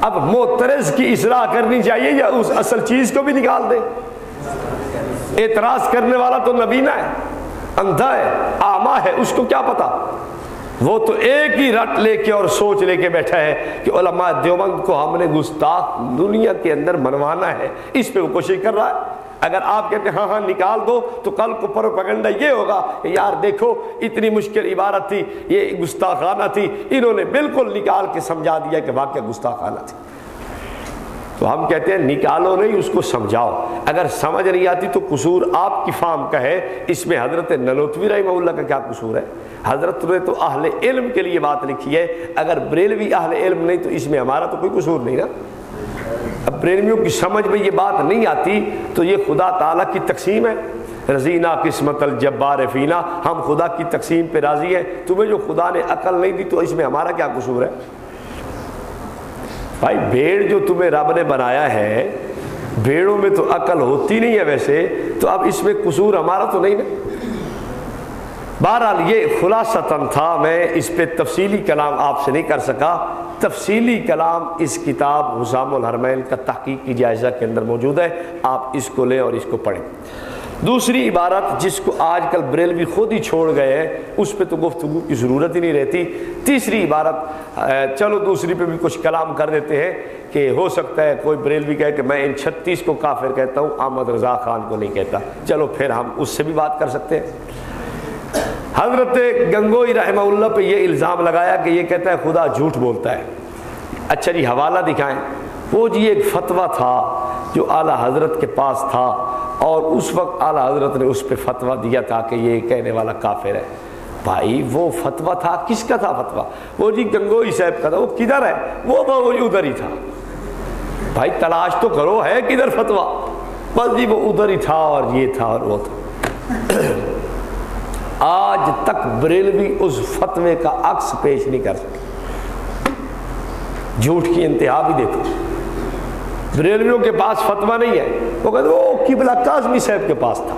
B: اب موترز کی اصلاح کرنی چاہیے یا اس اصل چیز کو بھی نکال دے۔ اعتراض کرنے والا تو نبینہ ہے، اندھا ہے، آما ہے، اس کو کیا پتا؟ وہ تو ایک ہی رٹ لے کے اور سوچ لے کے بیٹھا ہے کہ علماء دیوبند کو ہم نے گستاخ دنیا کے اندر منوانا ہے۔ اس پہ وہ کوشش کر رہا ہے۔ اگر آپ کہتے ہیں ہاں ہاں نکال دو، تو کل کو پروپگنڈا یہ ہوگا کہ یار دیکھو، اتنی مشکل عبارت تھی، یہ گستاخانہ تھی، انہوں نے بالکل نکال کے سمجھا دیا کہ واقعہ گستاخانہ تھی۔ تو ہم کہتے ہیں نکالو نہیں، اس کو سمجھاؤ۔ اگر سمجھ نہیں آتی تو قصور آپ کی فام کا ہے۔ اس میں حضرت نلوتوی رحمہ اللہ کا کیا قصور ہے؟ حضرت نے تو اہل علم کے لیے بات لکھی ہے۔ اگر بریلوی اہل علم نہیں تو اس میں ہمارا تو کوئی قصور نہیں نا۔ اب بریلویوں کی سمجھ میں یہ بات نہیں آتی تو یہ خدا تعالیٰ کی تقسیم ہے۔ رضینہ قسمت الجبار فینا، ہم خدا کی تقسیم پہ راضی ہیں۔ تمہیں جو خدا نے عقل نہیں دی تو اس میں ہمارا کیا قصور ہے؟ بھائی بھیڑ جو تمہیں رب نے بنایا ہے، بھیڑوں میں تو عقل ہوتی نہیں ہے ویسے، تو اب اس میں قصور ہمارا تو نہیں نا؟ بہرحال یہ خلاصتاً تھا، میں اس پہ تفصیلی کلام آپ سے نہیں کر سکا۔ تفصیلی کلام اس کتاب حسام الحرمین کا تحقیق کی جائزہ کے اندر موجود ہے۔ آپ اس کو لیں اور اس کو پڑھیں۔ دوسری عبارت جس کو آج کل بریلوی خود ہی چھوڑ گئے ہیں، اس پہ تو گفتگو کی ضرورت ہی نہیں رہتی۔ تیسری عبارت چلو دوسری پہ بھی کچھ کلام کر دیتے ہیں کہ ہو سکتا ہے کوئی بریلوی کہے کہ میں ان چھتیس کو کافر کہتا ہوں، احمد رضا خان کو نہیں کہتا۔ چلو پھر ہم اس سے بھی بات کر سکتے ہیں۔ حضرت گنگوئی رحمہ اللہ پہ یہ الزام لگایا کہ یہ کہتا ہے خدا جھوٹ بولتا ہے۔ اچھا جی حوالہ دکھائیں۔ وہ جی ایک فتویٰ تھا جو اعلیٰ حضرت کے پاس تھا۔ اور اس وقت اعلیٰ حضرت نے اس پہ فتویٰ دیا تھا کہ یہ کہنے والا کافر ہے۔ بھائی، وہ فتویٰ تھا۔ کس کا تھا فتویٰ؟ وہ جی گنگوئی صاحب کا تھا۔ وہ کدھر ہے؟ وہ ادھر ہی تھا۔ بھائی، تلاش تو کرو، ہے کدھر فتویٰ؟ بس جی وہ ادھر ہی تھا اور یہ تھا اور وہ تھا۔ آج تک بریلوی اس فتوے کا عکس پیش نہیں کر سکے۔ جھوٹ کی انتہا بھی دیکھو۔ بریلویوں کے پاس فتویٰ نہیں ہے۔ وہ کہتے او قبلہ کاظمی صاحب کے پاس تھا۔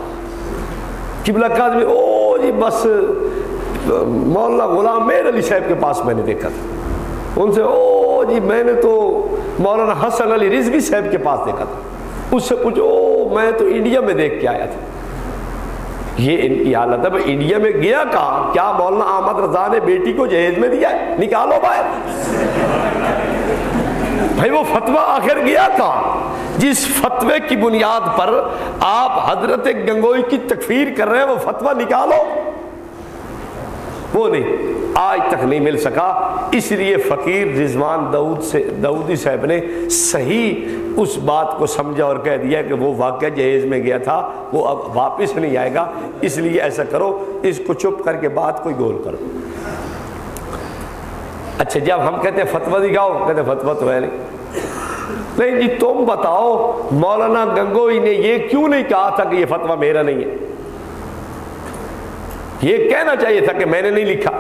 B: قبلہ کاظمی، او جی بس، مولانا غلام میر علی صاحب کے پاس میں نے دیکھا تھا۔ ان سے، او جی میں نے تو مولانا حسن علی رضوی صاحب کے پاس دیکھا تھا۔ اس سے پوچھو، او، میں تو انڈیا میں دیکھ کے آیا تھا۔ یہ ان کی حالت ہے۔ انڈیا میں گیا کہاں کیا مولانا احمد رضا نے بیٹی کو جہیز میں دیا ہے؟ نکالو باہر! بھائی وہ فتویٰ آخر گیا تھا۔ جس فتوے کی بنیاد پر آپ حضرت گنگوئی کی تکفیر کر رہے ہیں، وہ فتویٰ نکالو۔ وہ نہیں، آج تک نہیں مل سکا۔ اس لیے فقیر رضوان دعود سے دعودی صاحب نے صحیح اس بات کو سمجھا اور کہہ دیا کہ وہ واقعہ جہیز میں گیا تھا، وہ اب واپس نہیں آئے گا۔ اس لیے ایسا کرو، اس کو چپ کر کے بات کوئی گول کرو۔ اچھا جی، جب ہم کہتے ہیں فتویٰ دکھاؤ کہتے ہیں فتویٰ تو ہے نہیں۔ نہیں جی تم بتاؤ، مولانا گنگوئی نے یہ کیوں نہیں کہا تھا کہ یہ فتویٰ میرا نہیں ہے؟ یہ کہنا چاہیے تھا کہ میں نے نہیں لکھا۔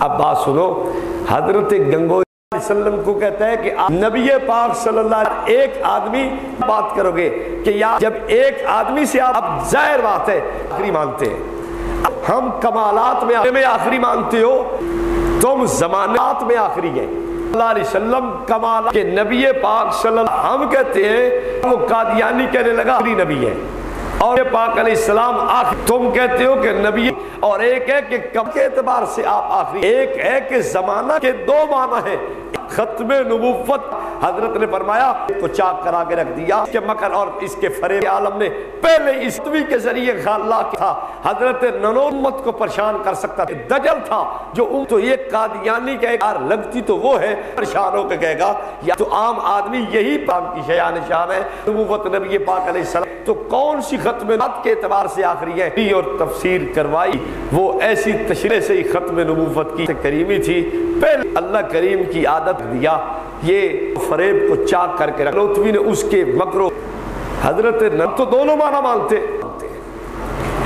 B: اب بات سنو، حضرت گنگوئی وسلم کو کہتا ہے کہ نبی پاک صلی اللہ علیہ ایک آدمی بات کرو گے کہ یا جب ایک آدمی سے آپ ظاہر بات ہے، آخری مانتے ہیں۔ ہم کمالات میں آخری مانتے ہو۔ تم زمانات میں آخری ہیں۔ اللہ علیہ وسلم کمال کہ نبی پاک صلی اللہ علیہ وسلم ہم کہتے ہیں، وہ قادیانی کہنے لگا، آخری نبی ہے۔ اور پاک علیہ السلام آخر، تم کہتے ہو کہ نبی اور ایک ہے کہ کم کے اعتبار سے آپ آخری ایک ہے کہ زمانہ کے دو معنی ہیں۔ ختم نبوت۔ حضرت نے فرمایا کو چاک کرا کے رکھ دیا۔ اس کے مکر اور اس کے فریب عالم نے پہلے اس طوی کے ذریعے اللہ تھا۔ حضرت ننومت کو پریشان کر سکتا تھا۔ دجل تھا جو ام تو یہ قادیانی کے ایک لگتی تو وہ ہے پریشان ہو کے کہے گا، یا تو عام آدمی یہی پاک کی شیان شان ہے۔ نبوت نبی پاک علیہ السلام تو کون سی ختم نبوت کے اعتبار سے آخری ہے؟ اور تفسیر کروائی۔ وہ ایسی تشریح سے ہی ختم نبوت کی کریمی تھی۔ پہلے اللہ کریم کی عادت دیا، یہ فریب کو چاک کر کے رکھلوتوی نے اس کے مکرو حضرت نب تو دونوں معنی مانتے۔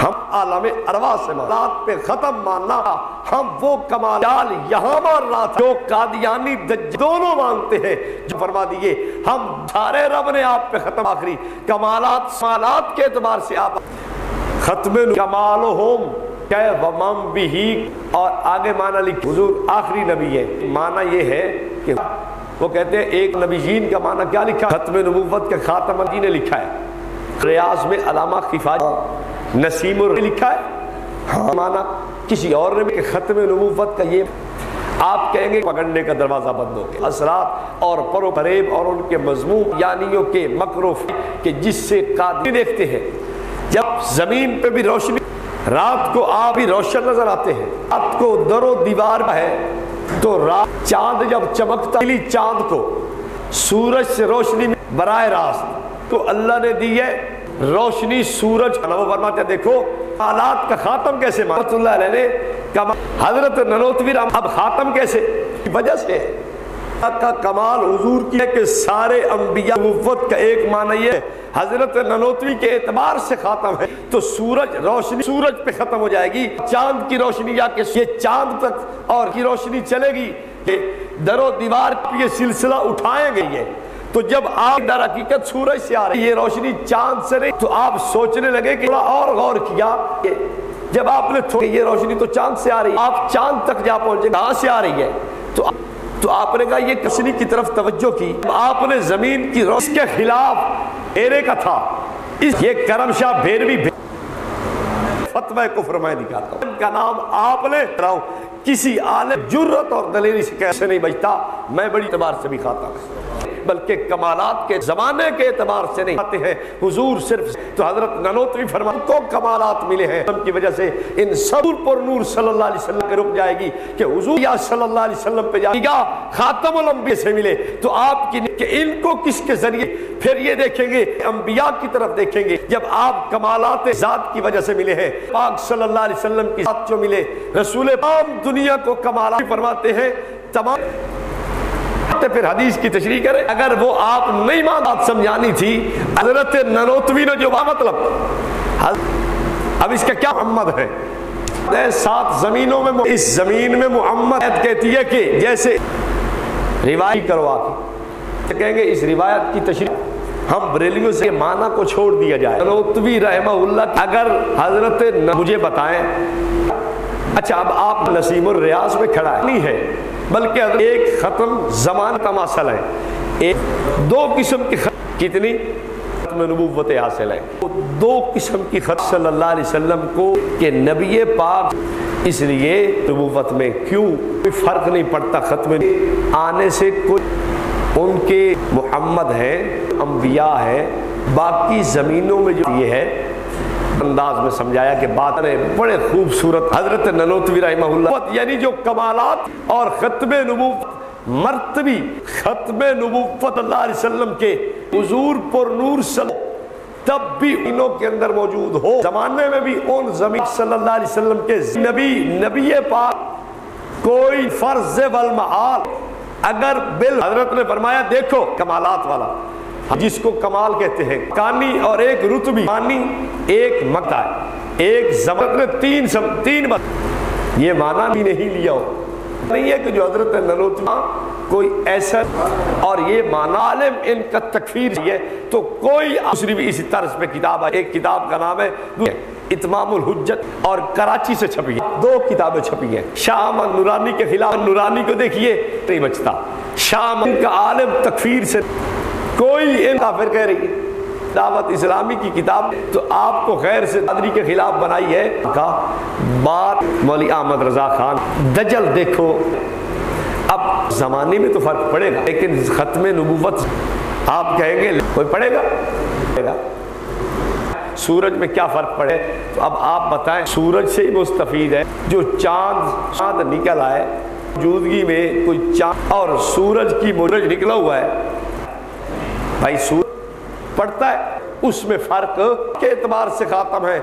B: ہم عالم اروا سے ذات پہ ختم ماننا، ہم وہ کمالال یہاں مان رہا تھا۔ جو قادیانی دج دونوں مانتے ہیں۔ جو فرما دیئے ہم سارے رب نے آپ پہ ختم۔ آخری، کمالات، سمالات کے اعتبار سے آپ ختم کمالہم۔ کہ ومم بھی اور آگے معنی لکھ، حضور آخری نبی ہے۔ معنی یہ ہے کہ وہ کہتے ہیں ایک نبی جین کا معنی کیا لکھا؟ ختم نبوت کے خاتم جی نے لکھا ہے۔ ریاض میں علامہ خفاج نسیم نے لکھا ہے۔ ہاں۔ معنی کسی اور نے بھی کہ ختم نبوت کا یہ آپ کہیں گے پکڑنے کا دروازہ بند ہو گیا۔ اثرات اور پرو فریب اور ان کے مضمون یعنیوں کے مکروف کہ جس سے قادری دیکھتے ہیں۔ جب زمین پہ بھی روشنی رات کو آپ بھی روشن نظر آتے ہیں۔ رات کو در و دیوار ہے۔ تو رات چاند جب چمکتا ہے چاند کو سورج سے روشنی میں براہ راست تو اللہ نے دی ہے روشنی سورج۔ وہ فرماتے ہیں، دیکھو، حالات کا خاتم کیسے؟ محمد اللہ علیہ نے کما حضرت ننوتوی رحم اب خاتم کیسے؟ وجہ سے ہے۔ کا کمال حضور کی ہے کہ سارے انبیاء نبوت کا ایک معنی ہے، حضرت ننوتوی کے اعتبار سے خاتم ہے، تو سورج روشنی سورج پہ ختم ہو جائے گی، چاند کی روشنی یا کہ یہ چاند تک اور کی روشنی چلے گی، کہ در و دیوار یہ سلسلہ اٹھائیں گے یہ۔ تو جب آپ در حقیقت سورج سے آ رہی یہ روشنی چاند سے نہیں، تو آپ سوچنے لگے کہ تھوڑا اور غور کیا کہ جب آپ نے یہ روشنی تو چاند سے آ رہی ہے، آپ چاند تک جا پہنچے، کہاں سے آ رہی ہے؟ تو تو آپ نے کہا یہ کشنی کی طرف توجہ کی۔ آپ نے زمین کی روز کے خلاف ایرے کا تھا۔ اس یہ کرم شاہ بھیروی فتوہ کفر میں دکھاتا ہوں ان کا نام آپ نے کسی عالم جرت اور دلیری سے کیسے نہیں بچتا، میں بڑی اعتبار سے بھی کھاتا ہوں۔ بلکہ کمالات کے زمانے کے اعتبار سے نہیں آتے ہیں۔ حضور صرف تو حضرت ننوتوی فرمان کو کمالات ملے ہیں۔ ان کی وجہ سے ان صبر پر نور صلی اللہ علیہ وسلم کے رک جائے گی کہ حضور یا صلی اللہ علیہ وسلم پہ جائے گا خاتم الانبیاء سے ملے۔ تو آپ کی کہ ان کو کس کے ذریعے پھر یہ دیکھیں گے، انبیاء کی طرف دیکھیں گے۔ جب آپ کمالات ذات کی وجہ سے ملے ہیں، پاک صلی اللہ علیہ وسلم کی ذات جو ملے، رسول تمام دنیا کو کمالات فرماتے ہیں۔ تمام سے پھر حدیث کی تشریح کرے اگر وہ آپ نہیں مان بات سمجھانی تھی۔ حضرت ننوتوی نے جو مطلب۔ اب اس کا کیا محمد ہے؟ سات زمینوں میں اس زمین میں محمد کہتی ہے کہ جیسے روایت کروا کے کہیں گے اس روایت کی تشریح ہم بریلیوں سے معنی کو چھوڑ دیا جائے۔ ننوتوی رحمہ اللہ، اگر حضرت مجھے بتائیں۔ اچھا اب آپ نسیم الریاض میں کھڑا نہیں ہے۔ بلکہ ایک ختم زمان کا تماثل ہے، ایک دو قسم کی ختم کتنی؟ ختم نبوت حاصل ہے۔ دو قسم کی ختم صلی اللہ علیہ وسلم کو کہ نبی پاک، اس لیے نبوت میں کیوں کوئی فرق نہیں پڑتا ختم آنے سے کوئی، ان کے محمد ہیں، انبیاء ہیں، باقی زمینوں میں جو یہ ہے انداز میں سمجھایا کہ بات نے بڑے خوبصورت حضرت ننوتوی رحمہ اللہ یعنی جو کمالات اور ختم نبوت، مرتبی ختم نبوت اللہ علیہ وسلم کے حضور پر نور صلی تب بھی انہوں کے اندر موجود ہو۔ زمانے میں بھی ان زمین صلی اللہ علیہ وسلم کے نبی نبی پاک کوئی فرض والمحال، اگر بل حضرت نے فرمایا، دیکھو کمالات والا۔ جس کو کمال کہتے ہیں، کانی اور ایک رتبی، کانی ایک مکتا ہے ایک زمت نے تین سم تین مت یہ معنی بھی نہیں لیا ہو۔ نہیں ہے کہ جو حضرت نلوتما کوئی ایسا اور یہ معنی عالم ان کا تکفیر ہے۔ تو کوئی دوسری بھی اسی طرز پہ کتاب ہے۔ ایک کتاب کا نام ہے۔ اتمام الحجت اور کراچی سے چھپی ہے۔ دو کتابیں چھپی ہیں۔ شام نورانی کے خلاف، نورانی کو دیکھیے، نہیں بچتا۔ شام ان کا عالم تکفیر سے۔ کوئی ان کافر کہہ رہی ہے، دعوت اسلامی کی کتاب تو آپ کو خیر سے قدری کے خلاف بنائی ہے۔ کہا بات مولی احمد رضا خان، دجل دیکھو۔ اب زمانے میں تو فرق پڑے گا، لیکن ختم نبوت آپ کہیں گے، کوئی پڑے گا؟ سورج میں کیا فرق پڑے؟ تو اب آپ بتائیں، سورج سے ہی مستفید ہے۔ جو چاند چاند نکل آئے، موجودگی میں کوئی چاند، اور سورج کی مورج نکلا ہوا ہے۔ بھائی سور پڑتا ہے، اس میں فرق کے اعتبار سے خاتم ہے۔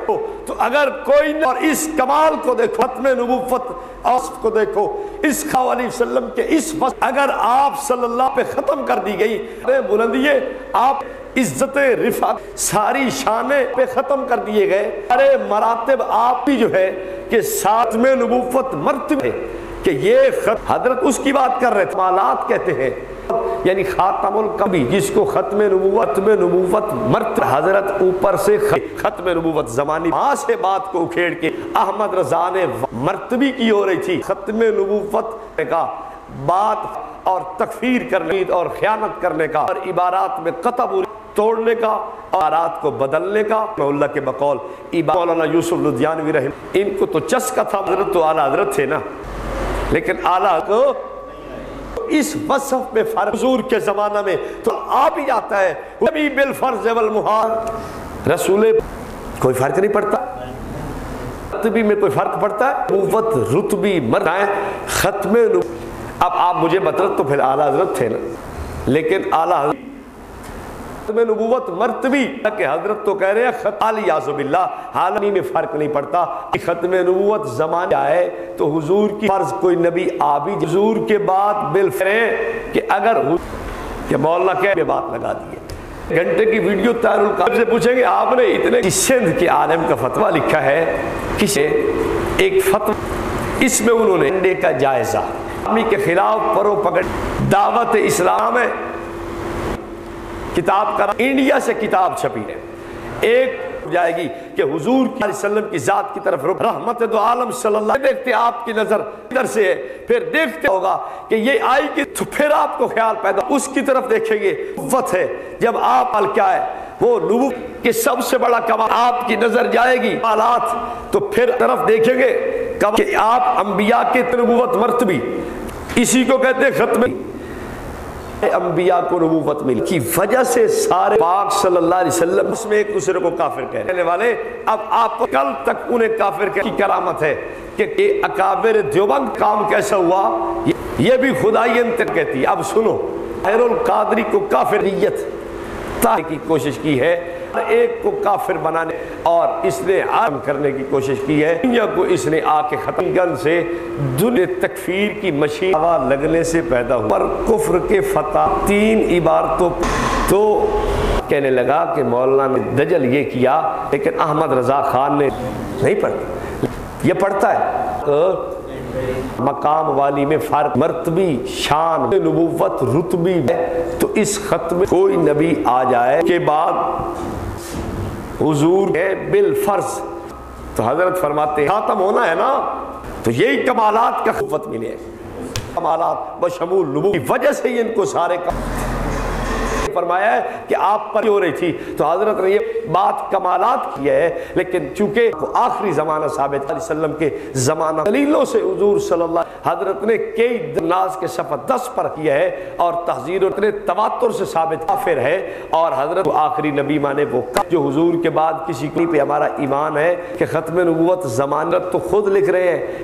B: تو اگر کوئی اور اس کمال کو دیکھو، ختم نبوت اوسط کو دیکھو، اس خواہ علیہ وسلم کے اس وقت اگر آپ صلی اللہ پہ ختم کر دی گئی بلندیے، آپ عزت رفعت ساری شانے پہ ختم کر دیے گئے۔ ارے مراتب آپ بھی جو ہے کہ ساتھ میں نبوت مرتب ہے کہ یہ خط حضرت اس کی بات کر رہے تھے۔ مالات کہتے ہیں۔ یعنی خاتم القبی، جس کو ختم نبوت میں نبوت مرت حضرت اوپر سے ختم نبوت زمانی وہاں سے بات کو اکھیڑ کے احمد رضا نے مرتبی کی ہو رہی تھی۔ ختم نبوت کا بات اور تکفیر کرنے اور خیانت کرنے کا اور عبارات میں قطب توڑنے کا آرات کو بدلنے کا۔ اللہ کے بقول مولانا یوسف لدھیانوی رحم ان کو تو چسکا تھا، حضرت تو اعلیٰ حضرت تھے نا۔ لیکن اعلیٰ کو اس وصف میں فرق حضور کے زمانہ میں تو آ بھی جاتا ہے۔ نبی بالفرض والمحال رسول کوئی فرق نہیں پڑتا۔ رتبی میں کوئی فرق پڑتا ہے۔ نبوت رتبی مرائیں ختم اب آپ مجھے بطرت تو پھر اعلیٰ حضرت تھے نا۔ لیکن اعلیٰ حضرت ختم نبوت مرتبی کہ حضرت تو کہہ رہے ہیں، خط علی اللہ حالانی میں فرق نہیں پڑتا۔ کہ ختم نبوت زمان آئے تو حضور کی فرض کوئی نبی آبی حضور کے بعد بالفریں کہ اگر کہ مولانا کہہ بات لگا دیئے گھنٹے کی ویڈیو تار القاب سے پوچھیں گے، آپ نے اتنے سندھ کے عالم کا فتوہ لکھا ہے کسے ایک فتوہ اس میں انہوں نے انڈے کا جائزہ۔ امی کے خلاف پرو پکڑ دعوت اسلام ہے۔ کتاب کرا انڈیا سے کتاب چھپی ہے۔ ایک جائے گی کہ حضور کی علیہ وسلم کی ذات کی طرف رحمت دو عالم صلی اللہ علیہ دیکھتے آپ کی نظر ادھر سے ہے، پھر دیکھتے ہوگا کہ یہ آئی گی تو پھر آپ کو خیال پیدا اس کی طرف دیکھیں گے وقت ہے۔ جب آپ ال کیا ہے، وہ نبو کہ سب سے بڑا کمال آپ کی نظر جائے گی۔ حالات، تو پھر طرف دیکھیں گے۔ کہ آپ انبیاء کے نبوت مرتبی اسی کو کہتے ہیں ختمی انبیاء کو نبوت ملی۔ کی وجہ سے سارے پاک صلی اللہ علیہ وسلم اس میں ایک دوسرے کو کافر کہنے والے، اب آپ کل تک انہیں کافر کی کرامت ہے کہ اکابر دیوبند کام کیسا ہوا؟ یہ بھی خدائی انتر کہتی اب سنو، خیر القادری کو کافریت کی کوشش کی ہے۔ ہر ایک کو کافر بنانے اور اس نے عام کرنے کی کوشش کی ہے۔ دنیا کو اس نے آ کے ختم گن سے دنیا تکفیر کی مشین ہوا لگنے سے پیدا ہوا۔ پر کفر کے فتح تین عبارتوں تو کہنے لگا کہ مولانا نے دجل یہ کیا، لیکن احمد رضا خان نے نہیں پڑھتا۔ یہ پڑھتا ہے۔ مقام والی میں فرق، مرتبی شان، نبوت، رتبی تو اس خط میں کوئی نبی آ جائے کے بعد حضور ہے بالفرض۔ تو حضرت فرماتے ہیں، خاتم ہونا ہے نا؟ تو یہی کمالات کا قوت ملے۔ کمالات بشمول نبو کی وجہ سے ہی ان کو سارے کام۔ فرمایا ہے کہ آپ پر ہو رہی تھی؟ تو حضرت نے یہ بات کمالات کی ہے، لیکن چونکہ آخری زمانہ ثابت علیہ وسلم کے زمانہ دلیلوں سے حضور صلی اللہ حضرت نے کئی ناز کے صفحہ دس پر کیا ہے اور تحذیر اتنے تواتر سے ثابت کافر ہے اور حضرت آخری نبی مانے وہ جو حضور کے بعد کسی کو پہ ہمارا ایمان ہے کہ ختم نبوت زمانت تو خود لکھ رہے ہیں۔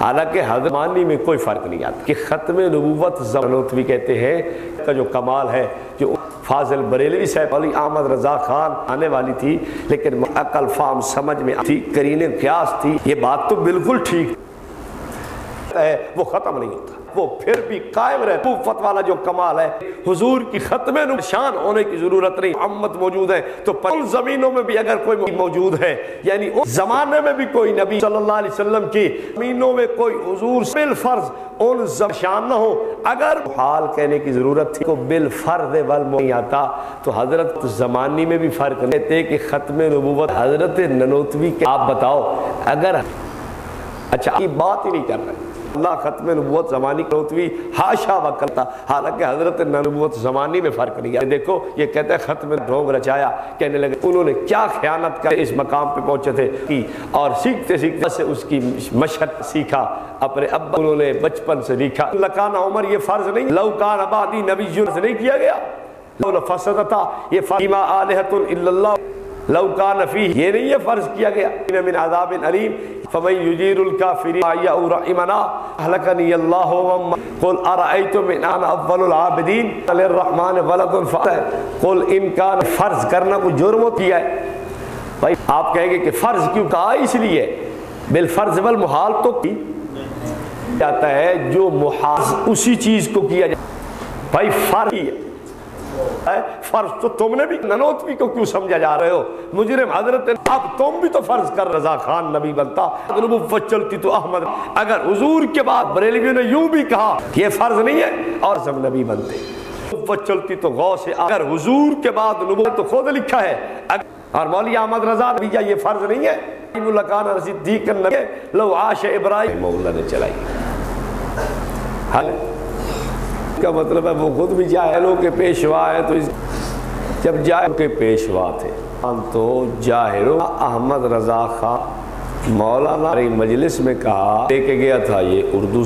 B: حالانکہ حضرت معنی میں کوئی فرق نہیں آتا۔ کہ ختم نبوت زمانت بھی کہتے ہیں، کا جو کمال ہے، جو فاضل بریلوی صاحب علی احمد رضا خان آنے والی تھی، لیکن عقل فام سمجھ میں تھی کرین قیاس تھی، یہ بات تو بالکل ٹھیک ہے۔ وہ ختم نہیں ہوتا۔ وہ پھر بھی قائم رہے۔ قوت والا جو کمال ہے، حضور کی ختم نشان ہونے کی ضرورت نہیں۔ امت موجود ہے۔ تو ان زمینوں میں بھی اگر کوئی موجود ہے یعنی اس زمانے میں بھی کوئی نبی صلی اللہ علیہ وسلم کی زمینوں میں کوئی حضور بالفرض ان شان نہ ہو۔ اگر حال کہنے کی ضرورت تھی کو بالفرض والم نہیں آتا تو حضرت زمانی میں بھی فرق لیتے کہ ختم نبوت حضرت ننوتوی کے آپ بتاؤ، اگر اچھا یہ بات ہی نہیں کر رہے۔ اللہ ختم نبوت زمانی کروتوی ہاشا وقلتا حالانکہ حضرت نبوت زمانی میں فرق نہیں ہے۔ دیکھو، یہ کہتے ہیں ختم ڈھونگ رچایا۔ کہنے لگے، انہوں نے کیا خیانت کر اس مقام پہ پہنچے تھے کی اور سیکھتے سیکھتے سے اس کی مشہد سیکھا۔ اپنے ابا انہوں نے بچپن سے لکھا۔ لکان عمر، یہ فرض نہیں۔ لو کان عبادی نبی جنس نہیں کیا گیا۔ لو لفصدتا یہ فرما آلہت اللہ۔ لو کان فی یہ نہیں ہے، فرض کیا گیا۔ من عذاب علیم، فمن یجیر الکافرین یا ارحمنا احلکنی اللہ وم قل ارائیتم من آن اول العابدین، للرحمن ولد فتح قل ان کان، فرض کرنا کوئی جرم کیا ہے۔ بھائی، آپ کہیں گے کہ فرض کیوں کہا؟ اس لیے۔ بالفرض والمحال تو کی؟ جاتا ہے جو محال اسی چیز کو کیا جاتا ہے بھائی، فرض۔ ہی ہے فرض تو تم نے بھی، ننوتوی کو کیوں سمجھا جا رہے ہو؟ مجرم حضرت اب تم بھی تو فرض کر، رضا خان نبی بنتا، نبوت چلتی تو احمد۔ اگر حضور کے بعد بریلویوں نے یوں بھی کہا کہ یہ فرض نہیں ہے، اور سب نبی بنتے۔ نبوت چلتی تو غو سے اگر حضور کے بعد نبوت تو خود لکھا ہے اور مولی احمد رضا نبی جی، یہ فرض نہیں ہے۔ لکان صدیق النبی، لو عاش ابراہیم۔ مولا نے چلائی۔ حل۔ کا مطلب ہے وہ خود بھی جاہلوں کے پیشوا ہے تو اس جب جاہر کے پیشوا تھے، ہم تو جاہر احمد رضا خان مولانا مجلس میں کہا، لے کے گیا تھا یہ اردو۔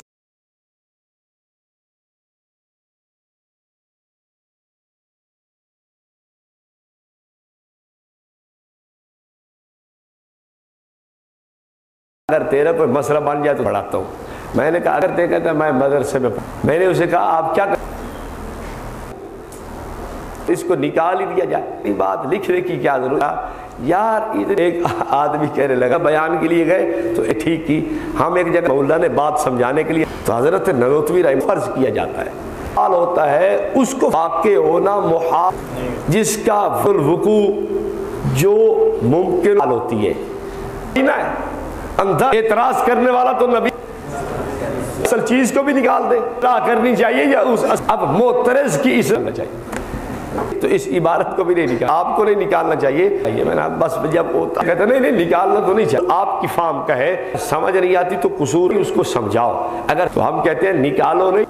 B: اگر تیرا کوئی مسئلہ بن جائے تو پڑھاتا ہوں۔ میں نے کہا، اگر تے کہتا میں مدرسے میں میں نے اسے کہا، آپ کیا کر؟ اس کو نکال ہی دیا جائے۔ یہ بات لکھنے کی کیا ضرورت یار، ادھر ایک آدمی کہنے لگا، بیان کے لیے گئے۔ تو ٹھیک کی۔ ہم ایک جگہ مولا نے بات سمجھانے کے لیے، تو حضرت نروتوی رحم فرض کیا جاتا ہے۔ حال ہوتا ہے، اس کو واقع ہونا محال، جس کا الوقوع جو ممکن حال ہوتی ہے۔ اندھا، اعتراض کرنے والا تو نبی اصل چیز کو بھی نکال دے کیا کرنی چاہیے یا اس اب موترز کی اس چاہیے۔ تو اس عبارت کو بھی نہیں نکال آپ کو نہیں نکالنا چاہیے۔ میں نے بس جب ہوتا کہتے نہیں نہیں نکالنا تو نہیں چاہیے۔ آپ کی فام کا ہے سمجھ نہیں آتی تو قصور اس کو سمجھاؤ۔ اگر تو ہم کہتے ہیں نکالو نہیں۔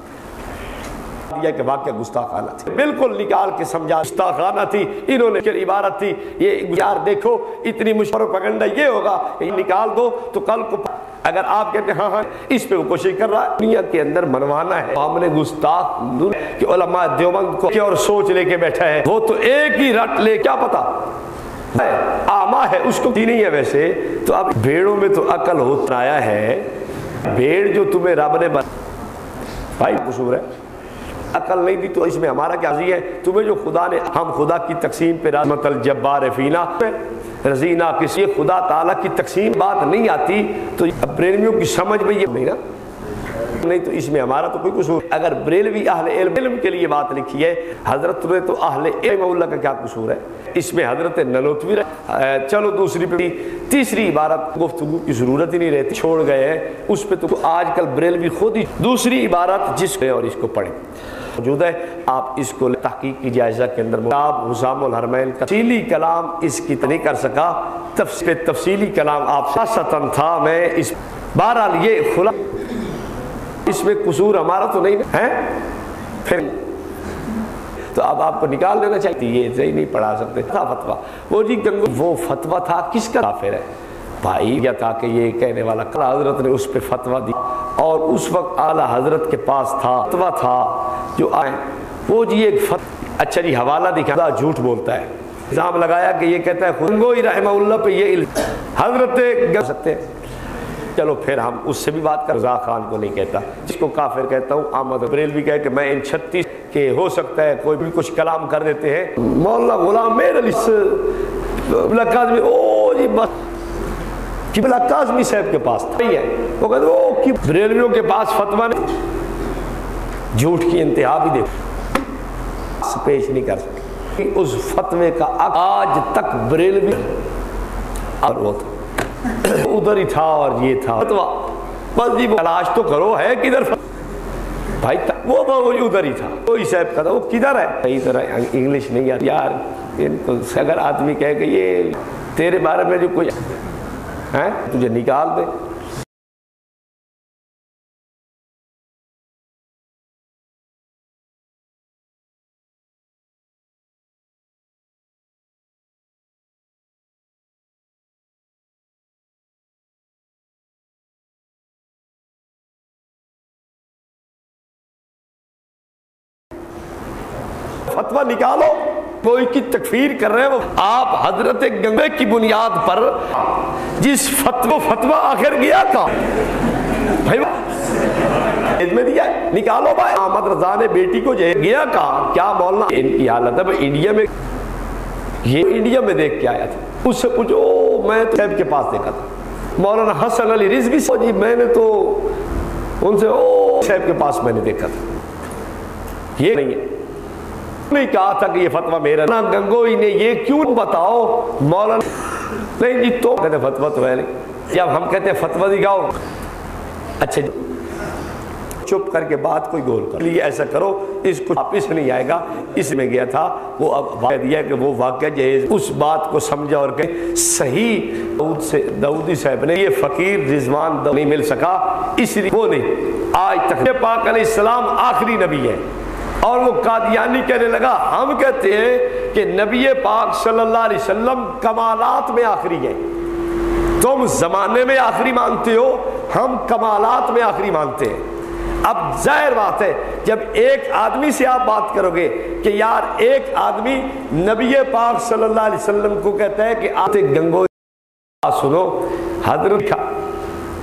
B: کہ واقعہ گستاخانہ تھی۔ بالکل نکال کے سمجھا گستاخانہ تھی انہوں نے عبارت تھی۔ یہ یار دیکھو اتنی مشور پگنڈا یہ ہوگا نکال دو تو کل کو اگر آپ کہتے ہیں ہاں ہاں اس پہ وہ کوشش کر رہا ہے، دنیا کے اندر منوانا ہے۔ ہم نے گستاخ کہ علماء دیوبند کو اور سوچ لے کے بیٹھا ہے۔ وہ تو ایک ہی رٹ لے، کیا پتا؟ آما ہے، اس کو دی نہیں ہے ویسے۔ تو اب بھیڑوں میں تو عقل ہوتا آیا ہے۔ بھیڑ جو تمہیں رب نے بنا بھائی، قصور ہے۔ عقل نہیں دی تو اس میں ہمارا کیا ہے؟ تمہیں جو خدا نے، ہم خدا کی تقسیم پہ رحمت الجبار فینا رضینا کسی خدا تعالیٰ کی تقسیم بات نہیں آتی، تو پریمیوں کی سمجھ میں یہ نہیں نا؟ نہیں تو اس میں ہمارا تو کوئی قصور اگر بریلوی اہل علم علم کے لیے بات لکھی ہے، حضرت نے تو اہل علم اللہ کا کیا قصور ہے؟ اس میں حضرت نلوتوی چلو دوسری پہ تیسری عبارت گفتگو کی ضرورت ہی نہیں رہتی، چھوڑ گئے ہیں۔ اس پہ تو آج کل بریلوی خود ہی دوسری عبارت جس کو اور اس کو پڑھیں۔ موجود ہے۔ آپ اس کو تحقیق کی جائزہ کے اندر کتاب حسام الحرمین کا تفصیلی کلام اس کی نہیں کر سکا۔ تفصیلی کلام آپ ستن تھا۔ میں اس بہرحال یہ خلا اس میں قصور ہمارا تو نہیں ہے پھر تو اب آپ کو نکال دینا چاہیے۔ یہ نہیں پڑھا سکتے۔ تھا فتویٰ۔ وہ جی گنگو وہ فتویٰ تھا۔ کس کا کافر ہے۔ بھائی کیا تھا کہ یہ کہنے والا حضرت نے اس پہ فتویٰ دی اور اس وقت اعلیٰ حضرت کے پاس تھا، فتویٰ تھا جو آئے۔ وہ جی ایک فتویٰ۔ اچھا جی حوالہ دکھا۔ جھوٹ بولتا ہے۔ نظام لگایا کہ یہ کہتا ہے، خنگوئی رحمہ اللہ پہ یہ حضرت گر سکتے ہیں۔ چلو پھر ہم اس سے بھی بات کر رضا خان کو نہیں کہتا۔ جس کو کافر کہتا ہوں، احمد بریل بھی کہے کہ میں ان چھتیس کے ہو سکتا ہے، کوئی بھی کچھ کلام کر دیتے ہیں۔ مولانا غلام میر علی سے بلا کاظمی او جی بس۔ کہ بلا کاظمی صاحب کے پاس تھا۔ ہے وہ کہتے او کی بریلویوں کے پاس فتوہ نہیں۔ جھوٹ کی انتہا بھی دیکھو پیش نہیں کر سکتے اس فتوے کا آج تک بریلوی اور وہ تھا۔ ادھر ہی تھا اور یہ تھا۔ بس جی تلاش تو کرو، ہے کدھر بھائی وہ ادھر ہی تھا۔ کوئی صاحب کا وہ کدھر ہے؟ صحیح طرح انگلش نہیں آتی یار ان کو اگر آدمی کہے کہ یہ تیرے بارے میں جو کوئی ہے تجھے نکال دے۔ فتوہ نکالو۔ کوئی کی تکفیر کر رہے ہیں آپ حضرت گنگے کی بنیاد پر جس فتوہ فتوہ آخر گیا تھا۔ بھائی میں دیا نکالو بھائی۔ احمد رضا نے بیٹی کو جے گیا کہا، کیا مولانا ان کی حالت ہے انڈیا میں یہ انڈیا میں دیکھ کے آیا تھا۔ اس سے پوچھو میں تو کے پاس دیکھا تھا۔ مولانا حسن علی رزوی سے جی میں نے تو ان سے او، صاحب کے پاس میں نے دیکھا تھا۔ یہ نہیں ہے۔ نہیں کہا تھا کہ یہ فتوہ میرا نا گنگوئی نے یہ کیوں بتاؤ؟ مولانا نہیں جی تو کہتے فتوہ تو ہے نہیں۔ جی، جب ہم کہتے ہیں فتوہ دکھاؤ اچھا جی۔ چپ کر کے بات کوئی گول کر۔ لیے ایسا کرو، اس کو واپس نہیں آئے گا۔ اس میں گیا تھا، وہ اب واقع دیا کہ وہ واقعہ جہیز اس بات کو سمجھا اور کہ صحیح دعود سے دعودی صاحب نے یہ فقیر رضوان نہیں مل سکا، اس لیے وہ نہیں۔ آج تک پاک علیہ السلام آخری نبی ہے۔ اور وہ قادیانی کہنے لگا، ہم کہتے ہیں کہ نبی پاک صلی اللہ علیہ وسلم کمالات میں آخری ہیں۔ تم زمانے میں آخری مانتے ہو، ہم کمالات میں آخری مانتے ہیں۔ اب ظاہر بات ہے، جب ایک آدمی سے آپ بات کرو گے کہ یار ایک آدمی نبی پاک صلی اللہ علیہ وسلم کو کہتا ہے کہ آتے گنگو سنو، حضرت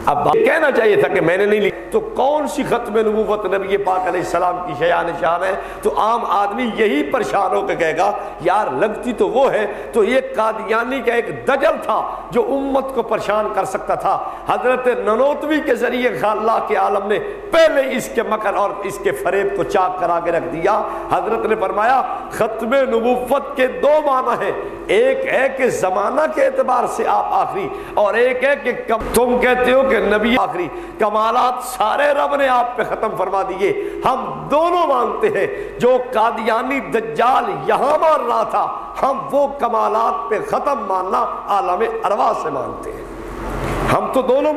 B: اب کہنا چاہیے تھا کہ میں نے نہیں لکھا تو کون سی ختم نبوت نبی پاک علیہ السلام کی شیان شان ہے؟ تو عام آدمی یہی پریشان ہو کے کہے گا، یار لگتی تو وہ ہے۔ تو یہ قادیانی کا ایک دجل تھا جو امت کو پریشان کر سکتا تھا۔ حضرت ننوتوی کے ذریعے اللہ کے عالم نے پہلے اس کے مکر اور اس کے فریب کو چاک کرا کے رکھ دیا۔ حضرت نے فرمایا، ختم نبوت کے دو معنی ہیں۔ ایک ہے کہ زمانہ کے اعتبار سے آپ آخری، اور ایک ہے کہ تم کہتے ہو کہ نبی آخری کمالات سارے رب نے آپ پہ ختم فرما دیے۔ ہم دونوں مانتے ہیں، جو قادیانی دجال یہاں مان رہا تھا، ہم وہ کمالات پہ ختم ماننا عالم اروا سے مانتے ہیں۔ ہم تو دونوں